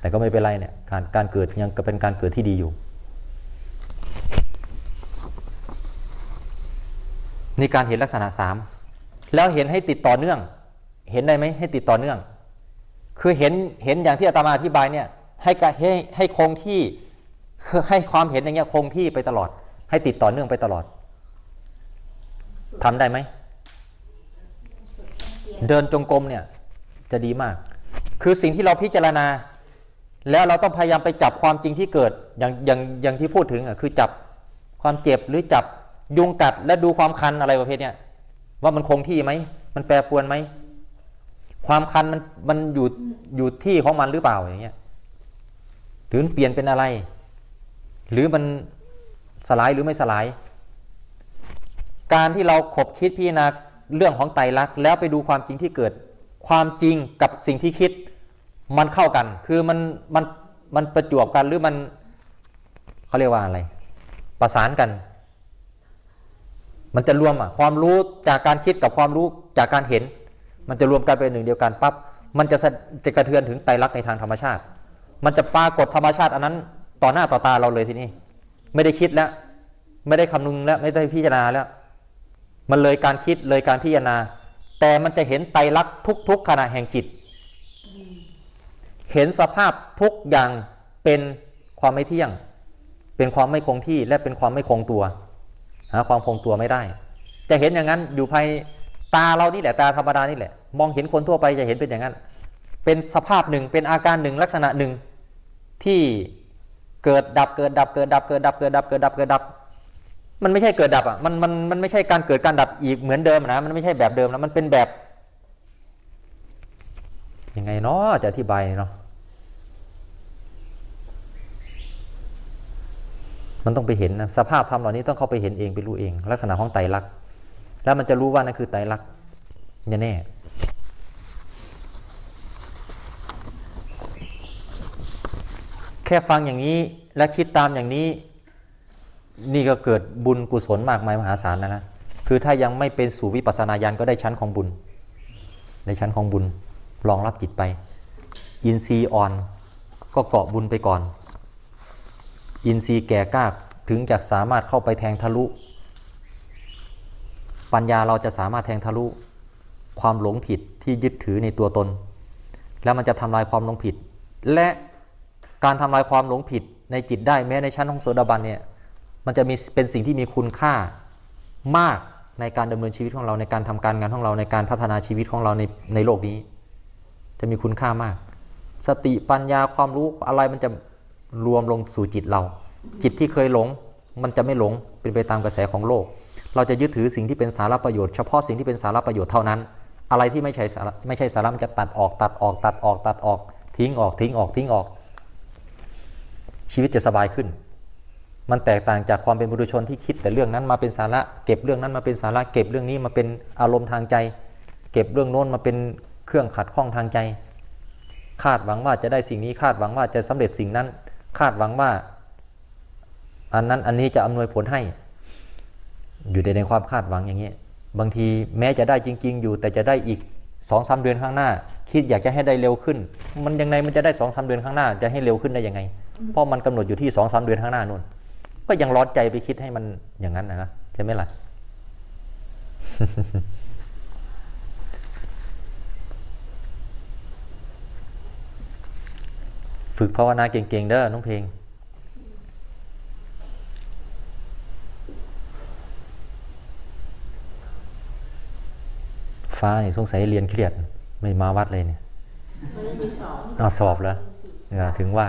แต่ก็ไม่เป็นไรเนี่ยการการเกิดยังก็เป็นการเกิดที่ดีอยู่ นี่การเห็นลักษณะสามแล้วเห็นให้ติดต่อเนื่อง เห็นได้ไหมให้ติดต่อเนื่อง คือเห็นเห็นอย่างที่อาตมาอธิบายเนี่ยให้ให้ให้คงที่คือให้ความเห็นอย่างเงี้ยคงที่ไปตลอด ให้ติดต่อเนื่องไปตลอด ทำได้ไหม เดินจงกรมเนี่ยจะดีมาก คือสิ่งที่เราพิจารณา แล้วเราต้องพยายามไปจับความจริงที่เกิด อย่างอย่างอย่างที่พูดถึงอะคือจับความเจ็บหรือจับยุงกัดและดูความคันอะไรประเภทเนี้ยว่ามันคงที่ไหม มันแปรปรวนไหม ความคันมันมันอยู่อยู่ที่ของมันหรือเปล่าอย่างเงี้ยหรือเปลี่ยนเป็นอะไร หรือมันสลายหรือไม่สลาย การที่เราขบคิดพิจารณาเรื่องของไตรลักษณ์แล้วไปดูความจริงที่เกิด ความจริงกับสิ่งที่คิดมันเข้ากัน คือมันมันมันประจวบกันหรือมันเขาเรียกว่าอะไร ประสานกัน มันจะรวมอะความรู้จากการคิดกับความรู้จากการเห็น มันจะรวมกันเป็นหนึ่งเดียวกันปั๊บมันจะจะกระเทือนถึงไตรลักษณ์ในทางธรรมชาติ มันจะปรากฏธรรมชาติอันนั้นต่อหน้าต่อตาเราเลยทีนี้ ไม่ได้คิดแล้ว ไม่ได้คำนึงแล้ว ไม่ได้พิจารณาแล้ว มันเลยการคิดเลยการพิจารณา แต่มันจะเห็นไตรลักษณ์ทุก ๆขณะแห่งจิต เห็นสภาพทุกอย่างเป็นความไม่เที่ยง เป็นความไม่คงที่และเป็นความไม่คงตัว หาความคงตัวไม่ได้ จะเห็นอย่างนั้นอยู่ภายตาเรานี่แหละตาธรรมดานี่แหละ มองเห็นคนทั่วไปจะเห็นเป็นอย่างนั้น เป็นสภาพหนึ่งเป็นอาการหนึ่งลักษณะหนึ่งที่เกิดดับเกิดดับเกิดดับเกิดดับเกิดดับเกิดดับเกิดดับ มันไม่ใช่เกิดดับอะมันมันมันไม่ใช่การเกิดการดับอีกเหมือนเดิมนะมันไม่ใช่แบบเดิมแล้วมันเป็นแบบยังไงเนาะจะอธิบายเนาะมันต้องไปเห็นนะสภาพธรรมเหล่านี้ต้องเข้าไปเห็นเองไปรู้เอง ลักษณะของไตรลักษณ์แล้วมันจะรู้ว่านั่นคือไตรลักษณ์แน่แค่ฟังอย่างนี้และคิดตามอย่างนี้ นี่ก็เกิดบุญกุศลมากมายมหาศาลนะนะคือถ้ายังไม่เป็นสู่วิปัสสนาญาณก็ได้ชั้นของบุญ ในชั้นของบุญรองรับจิตไป อินทรีย์อ่อนก็เกาะบุญไปก่อน อินทรีย์แก่กล้าถึงจะสามารถเข้าไปแทงทะลุ ปัญญาเราจะสามารถแทงทะลุ ความหลงผิดที่ยึดถือในตัวตน แล้วมันจะทำลายความหลงผิด และการทำลายความหลงผิดในจิตได้แม้ในชั้นของโสดาบันเนี่ย มันจะมีเป็นสิ่งที่มีคุณค่ามากในการดำเนินชีวิตของเราในการทำการงานของเราในการพัฒนาชีวิตของเราในในโลกนี้ จะมีคุณค่ามาก สติปัญญาความรู้อะไรมันจะรวมลงสู่จิตเรา จิตที่เคยหลง มันจะไม่หลงเป็นไปตามกระแสของโลก เราจะยึดถือสิ่งที่เป็นสาระประโยชน์เฉพาะสิ่งที่เป็นสาระประโยชน์เท่านั้น อะไรที่ไม่ใช่สาระไม่ใช่สาระมันจะตัดออกตัดออกตัดออกตัดออกทิ้งออกทิ้งออกทิ้งออก ชีวิตจะสบายขึ้น มันแตกต่างจากความเป็นบุรุชนที่คิดแต่เรื่องนั้นมาเป็นสาระเก็บเรื่องนั้นมาเป็นสาระเก็บเรื่องนี้มาเป็นอารมณ์ทางใจ เก็บเรื่องโน้นมาเป็นเครื่องขัดข้องทางใจ คาดหวังว่าจะได้สิ่งนี้คาดหวังว่าจะสำเร็จสิ่งนั้น คาดหวังว่า อันนั้นอันนี้จะอำนวยผลให้ อยู่ในในความคาดหวังอย่างนี้บางทีแม้จะได้จริง ๆ อยู่แต่จะได้อีกสองสาเดือนข้างหน้า คิดอยากจะให้ได้เร็วขึ้น มันยังไงมันจะได้สองสาเดือนข้างหน้าจะให้เร็วขึ้นได้ยังไง เพราะมันกำหนดอยู่ที่สองสาเดือนข้างหน้านู่น ก็ยังร้อนใจไปคิดให้มันอย่างนั้นนะใช่ไหมล่ะฝึกภาวนาเก่งๆเด้อน้องเพลง ฟ้านี่สงสัยเรียนเครียด ไม่มาวัดเลยเนี่ยมันไม่มีสองเอาสอบแล้วเออถึงว่า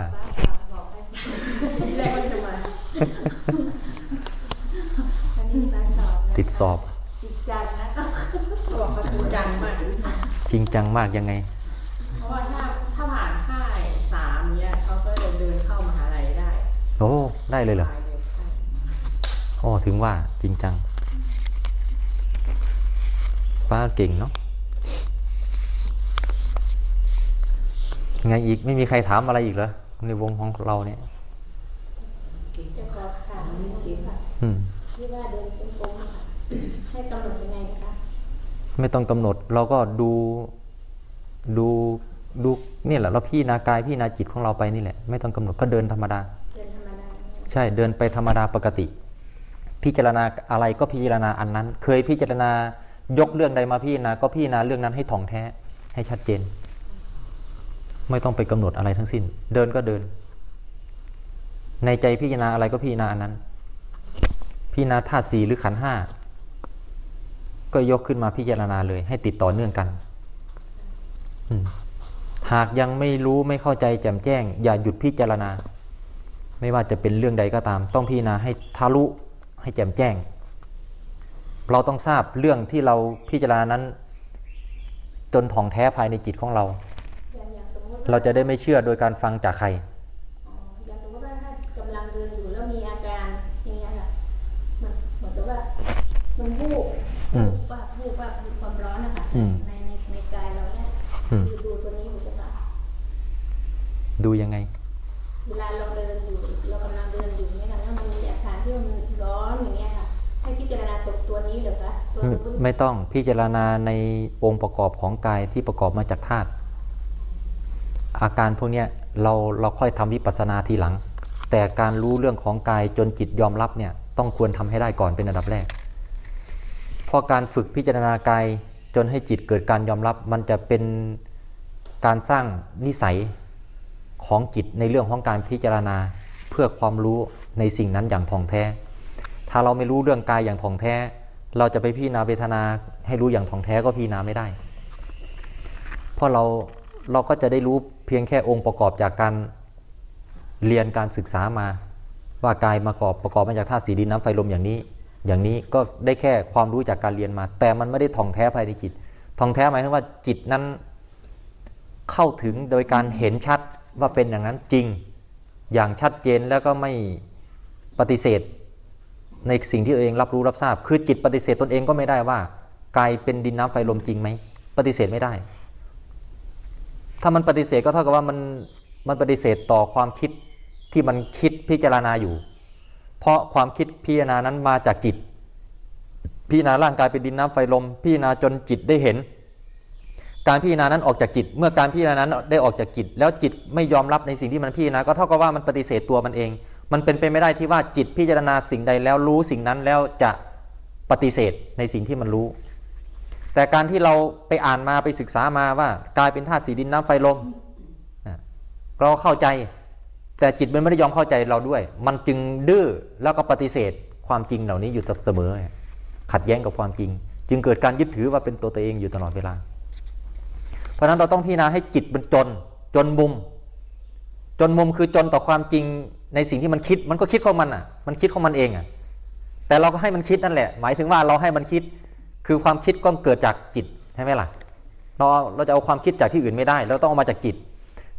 ติดสอบจิตจังนะเขาบอกเขาจริงจังมากจริงจังมากยังไง เพราะว่าถ้าถ้าผ่านค่ายสามเนี้ยเขาก็จะเดินเข้ามหาลัยได้ โอ้ได้เลยเหรอสายเลยใช่โอ้ถึงว่าจริงจัง ป้าเก่งเนาะไงอีกไม่มีใครถามอะไรอีกเหรอในวงของเราเนี่ย จะขอถามนิดนึงค่ะอืมที่ว่าเดินเป็นโค้งอะค่ะให้กำหนดยังไงนะคะไม่ต้องกำหนดเราก็ดูดูดูนี่แหละเราพี่นากายพี่นาจิตของเราไปนี่แหละ ไม่ต้องกำหนดก็เดินธรรมดาเดินธรรมดาใช่เดินไปธรรมดาปกติ พิจารณาอะไรก็พิจารณาอันนั้น เคยพิจารณายกเรื่องใดมาพิจารณาก็พิจารณาเรื่องนั้นให้ถ่องแท้ให้ชัดเจน ไม่ต้องไปกำหนดอะไรทั้งสิ้น เดินก็เดิน ในใจพิจารณาอะไรก็พิจารณาอันนั้นพิจารณาธาตุสี่หรือขันห้าก็ยกขึ้นมาพิจารณาเลย ให้ติดต่อเนื่องกันหากยังไม่รู้ไม่เข้าใจแจ่มแจ้ง อย่าหยุดพิจารณา ไม่ว่าจะเป็นเรื่องใดก็ตาม ต้องพิจารณาให้ทะลุให้แจ่มแจ้ง เราต้องทราบเรื่องที่เราพิจารณานั้น จนถ่องแท้ภายในจิตของเรา เราจะได้ไม่เชื่อโดยการฟังจากใคร มันวูบอืมวูบว่าบวูบว่าบมีความร้อนนะคะอืม ในในในกายเราเนี่ยอืมคือดูตัวนี้อยู่ใช่ปะดูยังไง เวลาเราเดินอยู่เรากำลังเดินอยู่เนี่ยค่ะแล้วมันมีอาการที่มันร้อนอย่างเงี้ยค่ะให้พิจารณาตกตัวนี้เหรอคะตัวไม่รู้ไม่ต้องพิจารณาในองค์ประกอบของกายที่ประกอบมาจากธาตุอาการพวกเนี้ยเราเราค่อยทำวิปัสสนาทีหลัง แต่การรู้เรื่องของกายจนจิตยอมรับเนี่ยต้องควรทำให้ได้ก่อนเป็นอันดับแรกเพ ราะการฝึกพิจารณากายจนให้จิตเกิดการยอมรับ มันจะเป็นการสร้างนิสัยของจิตในเรื่องของการพิจารณาเพื่อความรู้ในสิ่งนั้นอย่างท่องแท้ ถ้าเราไม่รู้เรื่องกายอย่างท่องแท้ เราจะไปพิจารณาเวทนาให้รู้อย่างท่องแท้ก็พิจารณาไม่ได้ เพราะเราเราก็จะได้รู้เพียงแค่องค์ประกอบจากการเรียนการศึกษามา ว่ากายมากอบประกอบมาจากธาตุสีดินน้ำไฟลมอย่างนี้ อย่างนี้ก็ได้แค่ความรู้จากการเรียนมา แต่มันไม่ได้ท่องแท้ภายในจิตท่องแท้หมายถึงว่าจิตนั้นเข้าถึงโดยการเห็นชัดว่าเป็นอย่างนั้นจริง อย่างชัดเจนแล้วก็ไม่ปฏิเสธ ในสิ่งที่ตัวเองรับรู้รับทราบ คือจิตปฏิเสธตนเองก็ไม่ได้ว่ากายเป็นดินน้ำไฟลมจริงไหมปฏิเสธไม่ได้ ถ้ามันปฏิเสธก็เท่ากับว่ามันมันปฏิเสธต่อความคิดที่มันคิดพิจารณาอยู่ เพราะความคิดพิจารณานั้นมาจากจิต พิจารณาร่างกายเป็นดินน้ำไฟลม พิจารณาจนจิตได้เห็น การพิจารณานั้นออกจากจิต เมื่อการพิจารณานั้นได้ออกจากจิต แล้วจิตไม่ยอมรับในสิ่งที่มันพิจารณา ก็เท่ากับว่ามันปฏิเสธตัวมันเอง มันเป็นไปไม่ได้ที่ว่าจิตพิจารณาสิ่งใดแล้วรู้สิ่งนั้นแล้วจะปฏิเสธในสิ่งที่มันรู้ แต่การที่เราไปอ่านมาไปศึกษามาว่ากายเป็นธาตุสีดินน้ำไฟลมเราเข้าใจ แต่จิตมันไม่ได้ยอมเข้าใจเราด้วย มันจึงดื้อแล้วก็ปฏิเสธความจริงเหล่านี้อยู่เสมอ ขัดแย้งกับความจริง จึงเกิดการยึดถือว่าเป็นตัวตัวเองอยู่ตลอดเวลา เพราะนั้นเราต้องพิจารณาให้จิตมันจน จนมุม จนมุมคือจนต่อความจริงในสิ่งที่มันคิด มันก็คิดของมันอะ มันคิดของมันเองอะ แต่เราก็ให้มันคิดนั่นแหละ หมายถึงว่าเราให้มันคิด คือความคิดก็เกิดจากจิตใช่ไหมล่ะ เราเราจะเอาความคิดจากที่อื่นไม่ได้ เราต้องเอามาจากจิต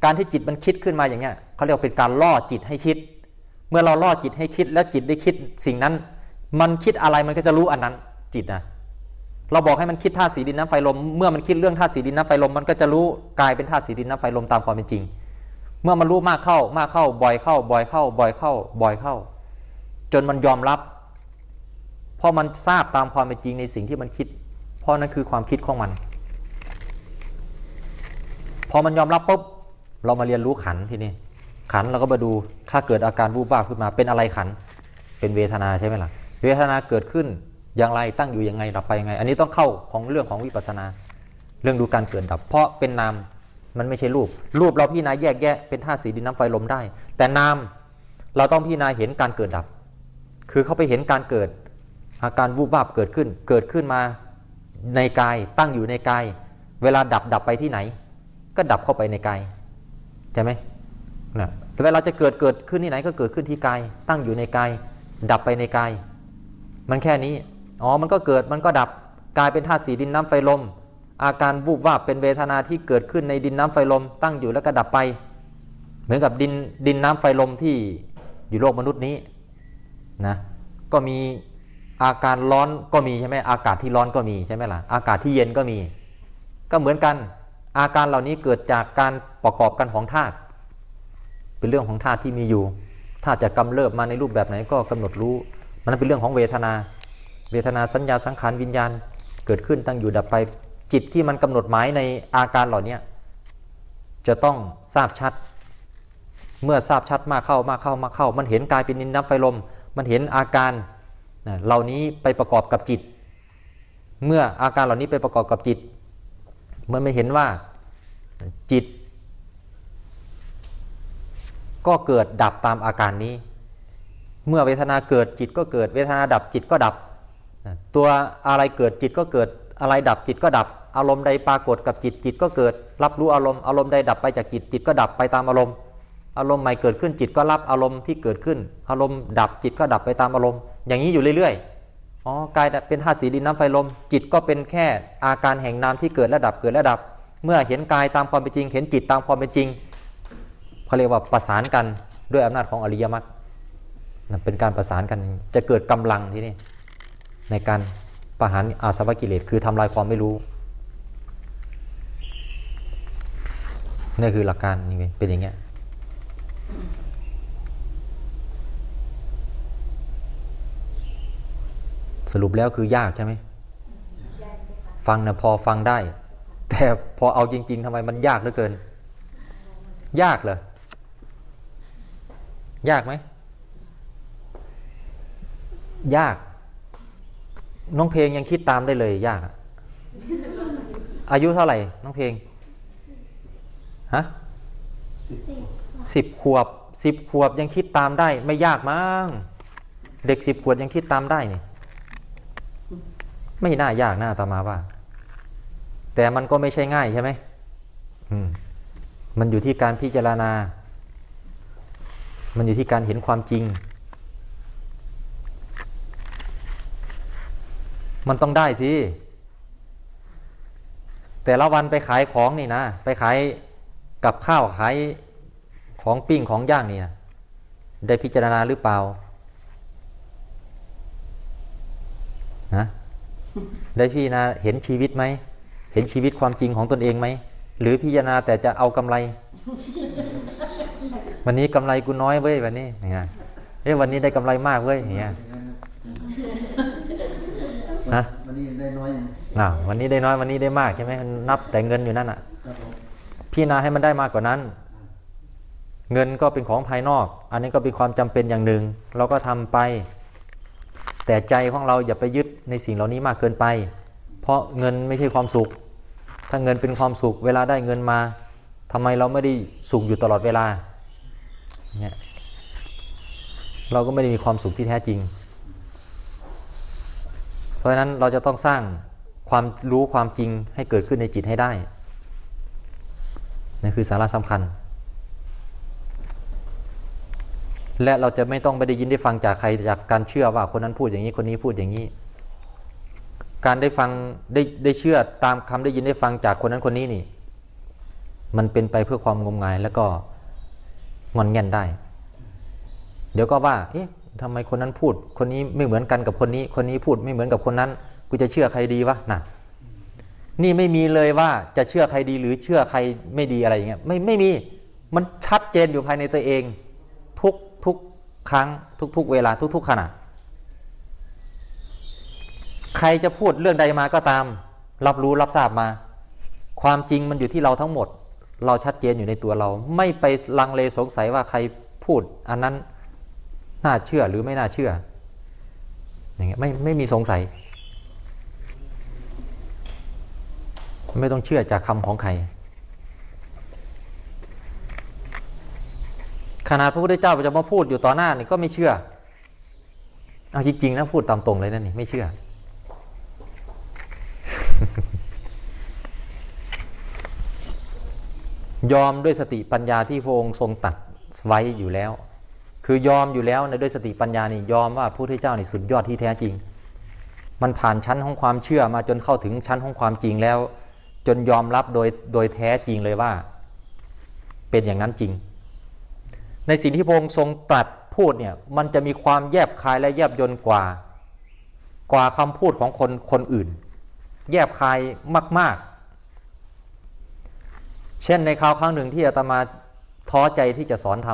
การที่จิตมันคิดขึ้นมาอย่างเงี้ยเขาเรียกว่าเป็นการล่อจิตให้คิด เมื่อเราล่อจิตให้คิดแล้วจิตได้คิดสิ่งนั้น มันคิดอะไรมันก็จะรู้อันนั้นจิตนะเราบอกให้มันคิดธาตุสีดินน้ำไฟลม เมื่อมันคิดเรื่องธาตุสีดินน้ำไฟลม มันก็จะรู้กลายเป็นธาตุสีดินน้ำไฟลมตามความเป็นจริง เมื่อมันรู้มากเข้ามากเข้า บ่อยเข้า บ่อยเข้า บ่อยเข้า บ่อยเข้า จนมันยอมรับ เพราะมันทราบตามความเป็นจริงในสิ่งที่มันคิด เพราะนั่นคือความคิดของมัน พอมันยอมรับปุ๊บ เรามาเรียนรู้ขันที่นี้ขันเราก็มาดูถ้าเกิดอาการวูบวาบขึ้นมาเป็นอะไรขัน เป็นเวทนาใช่ไหมล่ะ เวทนาเกิดขึ้นอย่างไรตั้งอยู่ยังไงดับไปยังไง อันนี้ต้องเข้าของเรื่องของวิปัสนา เรื่องดูการเกิดดับ เพราะเป็นนามมันไม่ใช่รูป รูปเราพิจารณาแยกแยะเป็นธาตุสีดินน้ำไฟลมได้ แต่นามเราต้องพิจารณาเห็นการเกิดดับ คือเขาไปเห็นการเกิด อาการวูบวาบเกิดขึ้น เกิดขึ้นมาในกายตั้งอยู่ในกาย เวลาดับดับไปที่ไหน ก็ดับเข้าไปในกาย ใช่ไหมนะเวลาจะเกิดเกิดขึ้นที่ไหนก็เกิดขึ้นที่กาย ตั้งอยู่ในกาย ดับไปในกาย มันแค่นี้ อ๋อ มันก็เกิด มันก็ดับกลายเป็นธาตุสีดินน้ำไฟลม อาการวูบวาบเป็นเวทนาที่เกิดขึ้นในดินน้ำไฟลม ตั้งอยู่แล้วก็ดับไป เหมือนกับดินดินน้ำไฟลมที่อยู่โลกมนุษย์นี้นะ ก็มีอาการร้อนก็มีใช่ไหมอากาศที่ร้อนก็มีใช่ไหมล่ะ อากาศที่เย็นก็มี ก็เหมือนกัน อาการเหล่านี้เกิดจากการ ประกอบกันของธาตุเป็นเรื่องของธาตุที่มีอยู่ธาตุจะกำเริบมาในรูปแบบไหนก็กำหนดรู้มันเป็นเรื่องของเวทนา เวทนาสัญญาสังขารวิญญาณเกิดขึ้นตั้งอยู่ดับไปจิตที่มันกำหนดหมายในอาการเหล่านี้จะต้องทราบชัด เมื่อทราบชัดมากเข้ามากเข้ามากเข้า มันเห็นกายเป็นนินน้ำไฟลม มันเห็นอาการเหล่านี้ไปประกอบกับจิต เมื่ออาการเหล่านี้ไปประกอบกับจิต มันไม่เห็นว่าจิต ก็เกิดดับตามอาการนี้ เมื่อเวทนาเกิดจิตก็เกิดเวทนาดับจิตก็ดับ ตัวอะไรเกิดจิตก็เกิดอะไรดับจิตก็ดับ อารมณ์ใดปรากฏกับจิตจิตก็เกิด รับรู้อารมณ์อารมณ์ใดดับไปจากจิตจิตก็ดับไปตามอารมณ์อารมณ์ใหม่เกิดขึ้นจิตก็รับอารมณ์ที่เกิดขึ้น อารมณ์ดับจิตก็ดับไปตามอารมณ์ อย่างนี้อยู่เรื่อยๆอ๋อกายเป็นธาตุสีดินน้ำไฟลม จิตก็เป็นแค่อาการแห่งนามที่เกิดและดับเกิดและดับ เมื่อเห็นกายตามความเป็นจริง เห็นจิตตามความเป็นจริง เขาเรียกว่าประสานกันด้วยอำนาจของอริยมรรคเป็นการประสานกันจะเกิดกำลังที่นี่ในการประหารอาสวะกิเลสคือทำลายความไม่รู้นี่คือหลักการนี่เป็นอย่างเงี้ยสรุปแล้วคือยากใช่ไหมฟังนะพอฟังได้ แต่พอเอาจริง ๆทำไมมันยากเหลือเกิน ยากเหรอ ยากไหม ยาก น้องเพลงยังคิดตามได้เลย ยาก อายุเท่าไหร่ น้องเพลง ฮะสิบขวบสิบขวบยังคิดตามได้ ไม่ยากมั้งเด็กสิบขวบยังคิดตามได้นี่ไม่น่ายากน่าตามาว่า แต่มันก็ไม่ใช่ง่ายใช่ไหมมมันอยู่ที่การพิจารณา มันอยู่ที่การเห็นความจริง มันต้องได้สิ แต่ละวันไปขายของนี่นะ ไปขายกับข้าวขายของปิ้งของย่างนี่นะได้พิจารณาหรือเปล่าฮะได้พิจารณาเห็นชีวิตไหม เห็นชีวิตความจริงของตนเองไหม หรือพิจารณาแต่จะเอากำไร วันนี้กำไรกูน้อยเว้ยวันนี้อย่างเงี้ยเอ้ยวันนี้ได้กำไรมากเว้ยอย่างเงี้ยฮะวันนี้ได้น้อยยังอ่าวันนี้ได้น้อยวันนี้ได้มากใช่ไหมมันนับแต่เงินอยู่นั่นอะครับผมพี่นาให้มันได้มากกว่านั้น เงินก็เป็นของภายนอก อันนี้ก็เป็นความจำเป็นอย่างหนึ่ง เราก็ทำไป แต่ใจของเราอย่าไปยึดในสิ่งเหล่านี้มากเกินไป เพราะเงินไม่ใช่ความสุข ถ้าเงินเป็นความสุข เวลาได้เงินมาทำไมเราไม่ได้สุขอยู่ตลอดเวลา เนี่ยเราก็ไม่ได้มีความสุขที่แท้จริง เพราะฉะนั้นเราจะต้องสร้างความรู้ความจริงให้เกิดขึ้นในจิตให้ได้นั่นคือสาระสำคัญ และเราจะไม่ต้องไปได้ยินได้ฟังจากใครจากการเชื่อว่าคนนั้นพูดอย่างนี้คนนี้พูดอย่างนี้ การได้ฟังได้ได้เชื่อตามคำได้ยินได้ฟังจากคนนั้นคนนี้นี่ มันเป็นไปเพื่อความงมงายแล้วก็ งอนแง่นได้ เดี๋ยวก็ว่า เอ๊ะทำไมคนนั้นพูด คนนี้ไม่เหมือนกันกับคนนี้ คนนี้พูดไม่เหมือนกับคนนั้น กูจะเชื่อใครดีวะน่ะนี่ไม่มีเลยว่าจะเชื่อใครดีหรือเชื่อใครไม่ดีอะไรอย่างเงี้ยไม่ไม่มีมันชัดเจนอยู่ภายในตัวเอง ทุกทุกครั้ง ทุกทุกเวลาทุกทุกขณะใครจะพูดเรื่องใดมาก็ตาม รับรู้รับทราบมา ความจริงมันอยู่ที่เราทั้งหมด เราชัดเจนอยู่ในตัวเรา ไม่ไปลังเลสงสัยว่าใครพูด อันนั้นน่าเชื่อหรือไม่น่าเชื่ออย่างเงี้ยไม่ไม่มีสงสัย ไม่ต้องเชื่อจากคำของใครขนาดพระพุทธเจ้าจะมาพูดอยู่ต่อหน้านี่ก็ไม่เชื่อ เอาจริงๆนะพูดตามตรงเลยนั่นนี่ไม่เชื่อ ยอมด้วยสติปัญญาที่พระองค์ทรงตัดไว้อยู่แล้ว คือยอมอยู่แล้วในด้วยสติปัญญานี่ยอมว่าพระพุทธเจ้านี่สุดยอดที่แท้จริง มันผ่านชั้นของความเชื่อมาจนเข้าถึงชั้นของความจริงแล้ว จนยอมรับโดยโดยแท้จริงเลยว่า เป็นอย่างนั้นจริง ในสิ่งที่พระองค์ทรงตรัสพูดเนี่ยมันจะมีความแยบคายและแยบยนกว่า กว่าคำพูดของคนคนอื่น แยบคายมาก ๆ เช่นในคราวครั้งหนึ่งที่อาตมาท้อใจที่จะสอนท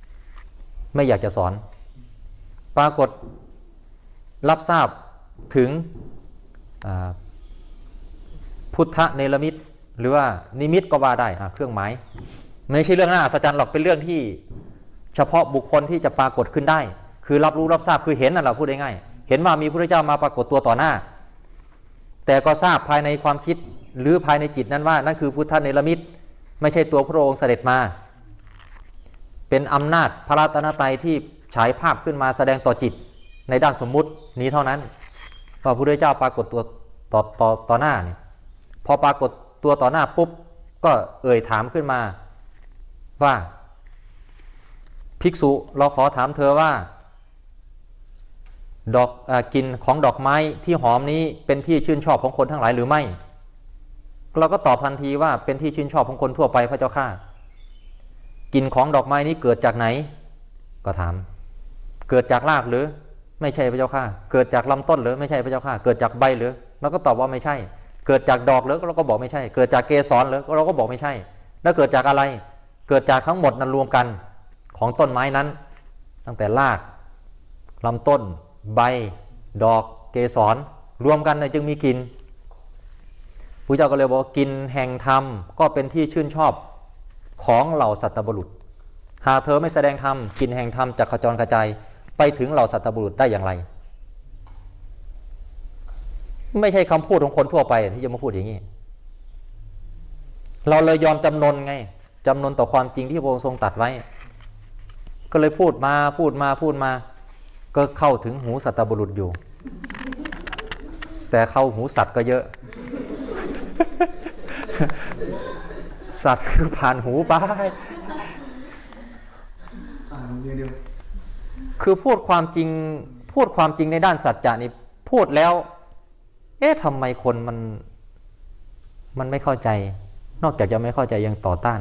ำไม่อยากจะสอน ปรากฏรับทราบถึงพุทธเนรมิตหรือว่านิมิตก็ว่าได้เครื่องหมายไม่ใช่เรื่องน่าอัศจรรย์หรอกเป็นเรื่องที่เฉพาะบุคคลที่จะปรากฏขึ้นได้ คือรับรู้รับทราบคือเห็นนั่นแหละพูดง่าย เห็นว่ามีพระเจ้ามาปรากฏตัวต่อหน้า แต่ก็ทราบภายในความคิด หรือภายในจิตนั้นว่านั่นคือพุทธเนรมิตไม่ใช่ตัวพระองค์เสด็จมา เป็นอำนาจพระรัตนตรัยที่ฉายภาพขึ้นมาแสดงต่อจิตในด้านสมมุตินี้เท่านั้นว่าพระพุทธเจ้าปรากฏตัวต่อต่อต่อหน้านี่พอปรากฏตัวต่อหน้าปุ๊บก็เอ่ยถามขึ้นมาว่า ภิกษุเราขอถามเธอว่า ดอกอกินของดอกไม้ที่หอมนี้เป็นที่ชื่นชอบของคนทั้งหลายหรือไม่ เราก็ตอบทันทีว่าเป็นที่ชื่นชอบของคนทั่วไปพระเจ้าข้ากลิ่นของดอกไม้นี้เกิดจากไหน ก็ถาม เกิดจากรากหรือ ไม่ใช่พระเจ้าข้าเกิดจากลำต้นหรือไม่ใช่พระเจ้าข้าเกิดจากใบหรือเราก็ตอบว่าไม่ใช่ เกิดจากดอกหรือเราก็บอกไม่ใช่ เกิดจากเกสรหรือเราก็บอกไม่ใช่ แล้วเกิดจากอะไร เกิดจากทั้งหมดนั้นรวมกันของต้นไม้นั้น ตั้งแต่รากลำต้น ใบ ดอก เกสรรวมกันเนี่ยจึงมีกลิ่น ระเจ้าก็เลยบอกกินแห่งธรรมก็เป็นที่ชื่นชอบของเหล่าสัตบุรุษ หากเธอไม่แสดงธรรมกินแห่งธรรมจะขจรกระจายไปถึงเหล่าสัตบุรุษได้อย่างไร ไม่ใช่คำพูดของคนทั่วไปที่จะมาพูดอย่างนี้ เราเลยยอมจำนนไงจำนนต่อความจริงที่พระองค์ทรงตัดไว้ ก็เลยพูดมาพูดมาพูดมา ก็เข้าถึงหูสัตบุรุษอยู่ แต่เข้าหูสัตว์ก็เยอะ สัตว์คือผ่านหูไปอ่านเดียวเดียวคือพูดความจริงพูดความจริงในด้านสัจจะนี่พูดแล้ว เอ๊ะทำไมคนมัน มันไม่เข้าใจ นอกจากจะไม่เข้าใจยังต่อต้าน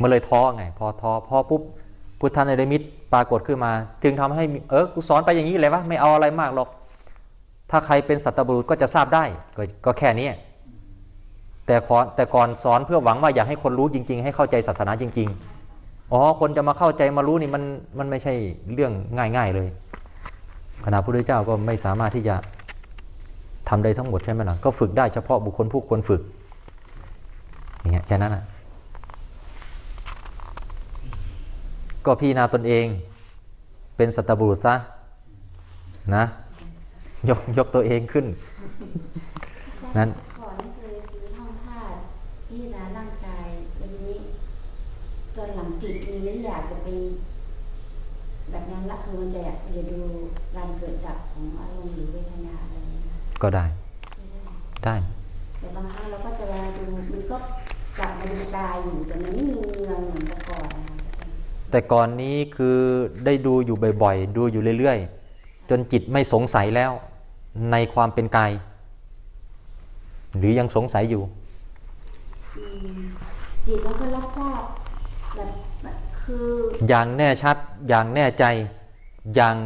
มันเลยท้อไง พอท้อพอปุ๊บพุทธานิมิตปรากฏขึ้นมา จึงทำให้มีเออกูสอนไปอย่างนี้เลยวะไม่เอาอะไรมากหรอก ถ้าใครเป็นสัตบุรุษก็จะทราบได้ ก็ก็แค่นี้ แต่ขอแต่ก่อนสอนเพื่อหวังว่าอยากให้คนรู้จริง ๆ ให้เข้าใจศาสนาจริง ๆ อ๋อ คนจะมาเข้าใจมารู้นี่มันมันไม่ใช่เรื่องง่าย ๆ เลยขณะพระพุทธเจ้าก็ไม่สามารถที่จะทำได้ทั้งหมดใช่ไหมล่ะก็ฝึกได้เฉพาะบุคคลผู้ควรฝึกอย่างเงี้ยแค่นั้นอะก็พี่นาตนเองเป็นสัตบุรุษซะนะ ยกยกตัวเองขึ้นนั้น ก่อนนี่คือคือท่องธาตุพิจารณาร่างกายแล้วทีนี้จนหลังจิตมีแล้ว อยากจะไป แบบนั้นละคือมันจะอยากจะดูการเกิดดับของอารมณ์หรือเวทนาอะไรอย่างเงี้ยก็ได้ไม่ได้ ได้ แต่บางครั้งเราก็จะเวลาดูมันก็กลับมาดูกายอยู่แต่มันไม่มีเนืองเหมือนแต่ก่อนนะคะแต่ก่อนนี้คือได้ดูอยู่บ่อยๆ ดูอยู่เรื่อยๆ จนจิตไม่สงสัยแล้ว ในความเป็นกาย หรือยังสงสัยอยู่อืมจิตมันก็รับทราบแบบ คืออย่างแน่ชัดอย่างแน่ใจออย่าง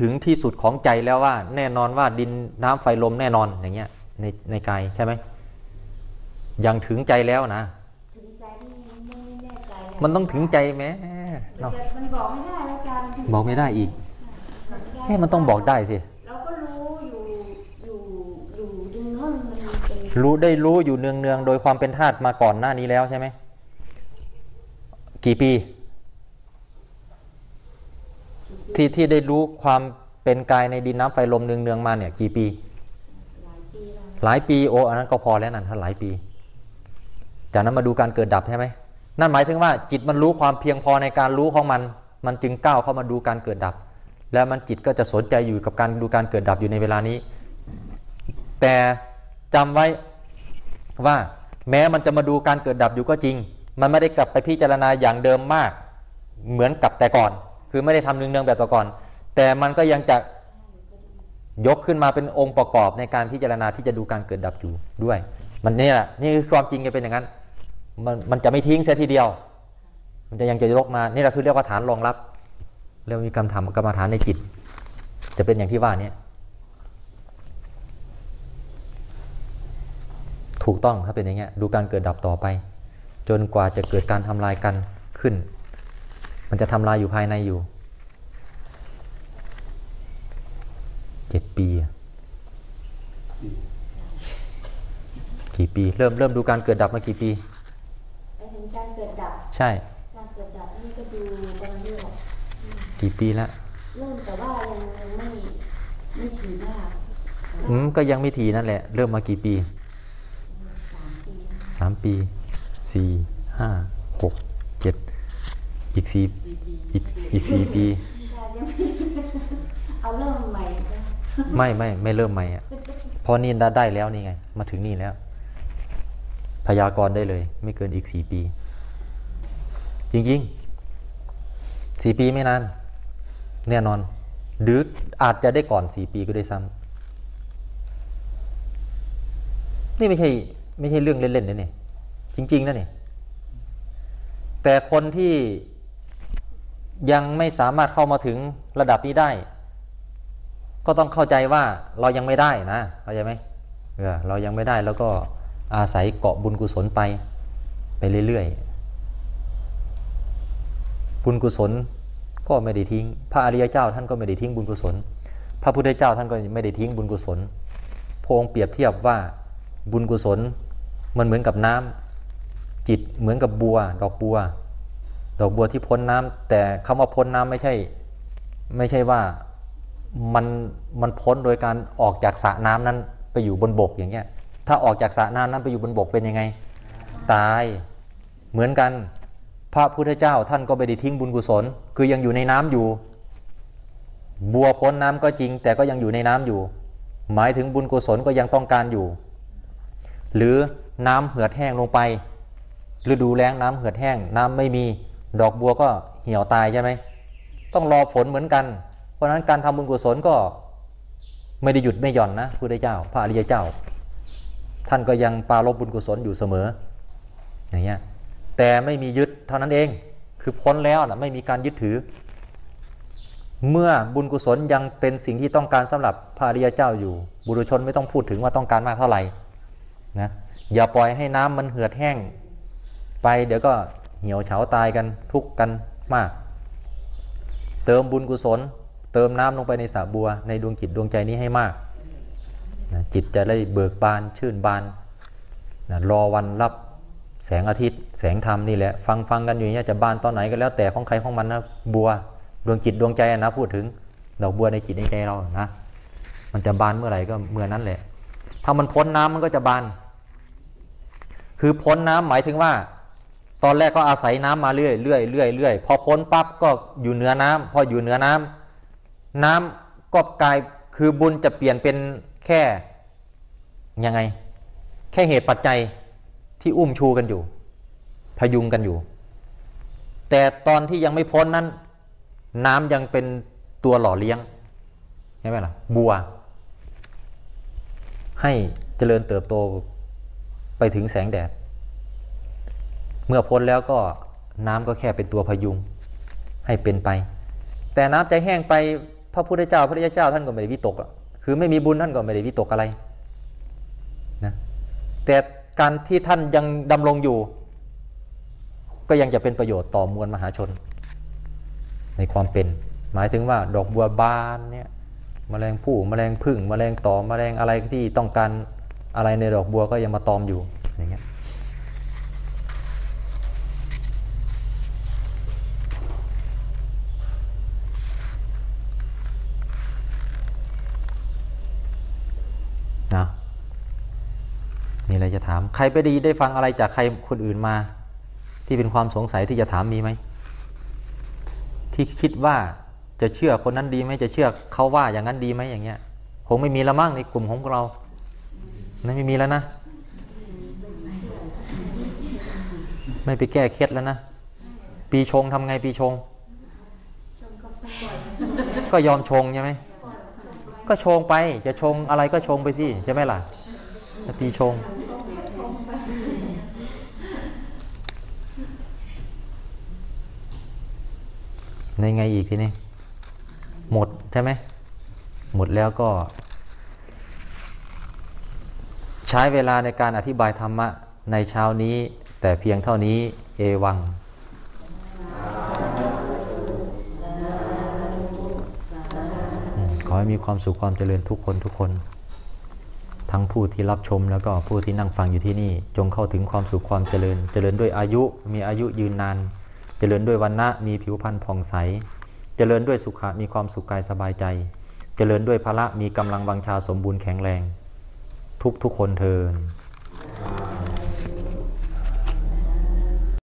ถึงที่สุดของใจแล้วว่า แน่นอนว่าดินน้ำไฟลมแน่นอนอย่างเงี้ยในในกายใช่ไหมอย่างถึงใจแล้วนะถึงใจนี่ไม่แน่ใจะมันต้องถึงใจไหมมันเนาะจะมันบอกไม่ได้อาจารย์บอกไม่ได้อีกบอกไม่ได้เฮ้มันต้องบอกได้สิเราก็รู้อยู่อยู่อยู่ดึงห้องมันเป็นรู้ได้รู้อยู่เนืองเนืองๆโดยความเป็นธาตุมาก่อนหน้านี้แล้วใช่ไหมกี่ปี ที่ที่ได้รู้ความเป็นกายในดินน้ำไฟลมเนืองเนืองๆมาเนี่ยกี่ปีหลายปีแล้วหลายปีโอ้อันนั้นก็พอแล้วนั่นถ้าหลายปี จากนั้นมาดูการเกิดดับใช่ไหมนั่นหมายถึงว่าจิตมันรู้ความเพียงพอในการรู้ของมัน มันจึงก้าวเข้ามาดูการเกิดดับ แล้วมันจิตก็จะสนใจอยู่กับการดูการเกิดดับอยู่ในเวลานี้ แต่จำไว้ว่าแม้มันจะมาดูการเกิดดับอยู่ก็จริง มันไม่ได้กลับไปพิจารณาอย่างเดิมมาก เหมือนกับแต่ก่อน คือไม่ได้ทำเนืองๆแบบแต่ก่อน แต่มันก็ยังจะยกขึ้นมาเป็นองค์ประกอบในการพิจารณาที่จะดูการเกิดดับอยู่ด้วย มันนี่แหละนี่คือความจริงจะเป็นอย่างนั้น มันมันจะไม่ทิ้งเสียทีเดียว มันจะยังจะยกมานี่แหละคือเรียกว่าฐานรองรับเรียกว่ามีกรรมฐานกรรมฐานในจิต จะเป็นอย่างที่ว่าเนี่ยถูกต้องถ้าเป็นอย่างเงี้ยดูการเกิดดับต่อไป จนกว่าจะเกิดการทำลายกันขึ้น มันจะทำลายอยู่ภายในอยู่เจ็ดปีอะกี่ปี เริ่มเริ่มดูการเกิดดับมากี่ปีไปถึงการเกิดดับ ใช่ การเกิดดับนี่ก็ดูประมาณนี้แหละกี่ปีแล้วเริ่มแต่ว่ายังยังไม่ไม่ถึงมากอืมก็ยังไม่ทีนั่นแหละ เริ่มมากี่ปีสามปีสามปีสี่ห้าหกเจ็ด อีกสี่อีกอีกสี่ปีอาจารย์ยังไม่เอาเริ่มใหม่ก็ไม่ไม่ไม่เริ่มใหม่อะเพราะนี่ได้ได้แล้วนี่ไง มาถึงนี่แล้ว พยากรณ์ได้เลย ไม่เกินอีกสี่ปี จริงๆสี่ปีไม่นาน แน่นอน หรืออาจจะได้ก่อนสี่ปีก็ได้ซ้ำนี่ไม่ใช่ไม่ใช่เรื่องเล่นๆนะเนี่ยจริง ๆนะเนี่ยแต่คนที่ ยังไม่สามารถเข้ามาถึงระดับนี้ได้ ก็ต้องเข้าใจว่าเรายังไม่ได้นะเข้าใจไหมเออเรายังไม่ได้แล้วก็อาศัยเกาะบุญกุศลไปไปเรื่อยๆบุญกุศลก็ไม่ได้ทิ้ง พระอริยเจ้าท่านก็ไม่ได้ทิ้งบุญกุศล พระพุทธเจ้าท่านก็ไม่ได้ทิ้งบุญกุศลพงเปรียบเทียบว่าบุญกุศลมันเหมือนกับน้ำจิตเหมือนกับบัว ดอกบัว ดอกบัวที่พ้นน้ำแต่คำว่าพ้นน้ำไม่ใช่ ไม่ใช่ว่ามันมันพ้นโดยการออกจากสระน้ำนั้นไปอยู่บนบกอย่างเงี้ย ถ้าออกจากสระน้ำนั้นไปอยู่บนบกเป็นยังไง ตายเหมือนกัน พระพุทธเจ้าท่านก็ไม่ได้ทิ้งบุญกุศล คือยังอยู่ในน้ำอยู่ บัวพ้นน้ำก็จริง แต่ก็ยังอยู่ในน้ำอยู่ หมายถึงบุญกุศลก็ยังต้องการอยู่ หรือน้ำเหือดแห้งลงไปฤดูแล้งน้ำเหือดแห้งน้ำไม่มี ดอกบัวก็เหี่ยวตายใช่ไหมต้องรอฝนเหมือนกัน เพราะฉะนั้นการทำบุญกุศลก็ไม่ได้หยุดไม่หย่อนนะพระพุทธเจ้า พระอริยเจ้า ท่านก็ยังปารบบุญกุศลอยู่เสมอ อย่างเงี้ยแต่ไม่มียึดเท่านั้นเอง คือพ้นแล้วนะไม่มีการยึดถือ เมื่อบุญกุศลยังเป็นสิ่งที่ต้องการสำหรับพระอริยเจ้าอยู่ บุรุชนไม่ต้องพูดถึงว่าต้องการมากเท่าไหร่นะอย่าปล่อยให้น้ำมันเหือดแห้ง ไปเดี๋ยวก็ เหี่ยวเฉาตายกันทุกกันมาก เติมบุญกุศล เติมน้ำลงไปในสระบัว ในดวงจิตดวงใจนี้ให้มากนะจิตจะได้เบิกบานชื่นบานนะรอวันรับแสงอาทิตย์ แสงธรรมนี่แหละ ฟังฟังกันอยู่เงี้ยจะบานตอนไหนก็แล้วแต่ของใครของมันนะบัวดวงจิตดวงใจนะพูดถึงดอกบัวในจิตในใจเรานะมันจะบานเมื่อไหร่ก็เมื่อนั้นแหละ ถ้ามันพ้นน้ำมันก็จะบาน คือพ้นน้ำหมายถึงว่า ตอนแรกก็อาศัยน้ำมาเรื่อยเรื่อยเรื่อยเรื่อยพอพ้นปั๊บก็อยู่เหนือน้ำพออยู่เหนือน้ำน้ำก็กลายคือบุญจะเปลี่ยนเป็นแค่ยังไง แค่เหตุปัจจัยที่อุ้มชูกันอยู่ พยุงกันอยู่ แต่ตอนที่ยังไม่พ้นนั้น น้ำยังเป็นตัวหล่อเลี้ยงใช่ไหมล่ะบัว ให้เจริญเติบโตไปถึงแสงแดด เมื่อพ้นแล้วก็น้ำก็แค่เป็นตัวพยุงให้เป็นไป แต่น้ำใจแห้งไปพระพุทธเจ้าพระพุทธเจ้าท่านก็ไม่ได้วิตกอะคือไม่มีบุญท่านก็ไม่ได้วิตกอะไรนะแต่การที่ท่านยังดำรงอยู่ ก็ยังจะเป็นประโยชน์ต่อมวลมหาชน ในความเป็น หมายถึงว่าดอกบัวบานเนี่ยแมลงผู้แมลงพึ่งแมลงต่อแมลงอะไรที่ต้องการอะไรในดอกบัวก็ยังมาตอมอยู่อย่างเงี้ย นะ มีอะไรจะถาม ใครไปดีได้ฟังอะไรจากใครคนอื่นมา ที่เป็นความสงสัยที่จะถามมีไหม ที่คิดว่าจะเชื่อคนนั้นดีไหมจะเชื่อเขาว่าอย่างนั้นดีไหมอย่างเงี้ยคงไม่มีละมั่งในกลุ่มของเรานั่นไม่มีแล้วนะ ไม่ไปแก้เคล็ดแล้วนะ ปีชงทำไงปีชง ก็ยอมชงใช่ไหม ก็ชงไป จะชงอะไรก็ชงไปสิใช่ไหมล่ะ ปีชง ในไงอีกทีนี้ หมดใช่ไหม หมดแล้วก็ ใช้เวลาในการอธิบายธรรมะ ในเช้านี้ แต่เพียงเท่านี้เอวังขอให้มีความสุขความเจริญทุกคนทุกคน ทั้งผู้ที่รับชมแล้วก็ผู้ที่นั่งฟังอยู่ที่นี่ จงเข้าถึงความสุขความเจริญ เจริญด้วยอายุมีอายุยืนนาน เจริญด้วยวันนะมีผิวพรรณผ่องใส เจริญด้วยสุขะมีความสุขกายสบายใจ เจริญด้วยพละมีกำลังวังชาสมบูรณ์แข็งแรง ทุกทุกคนเทิน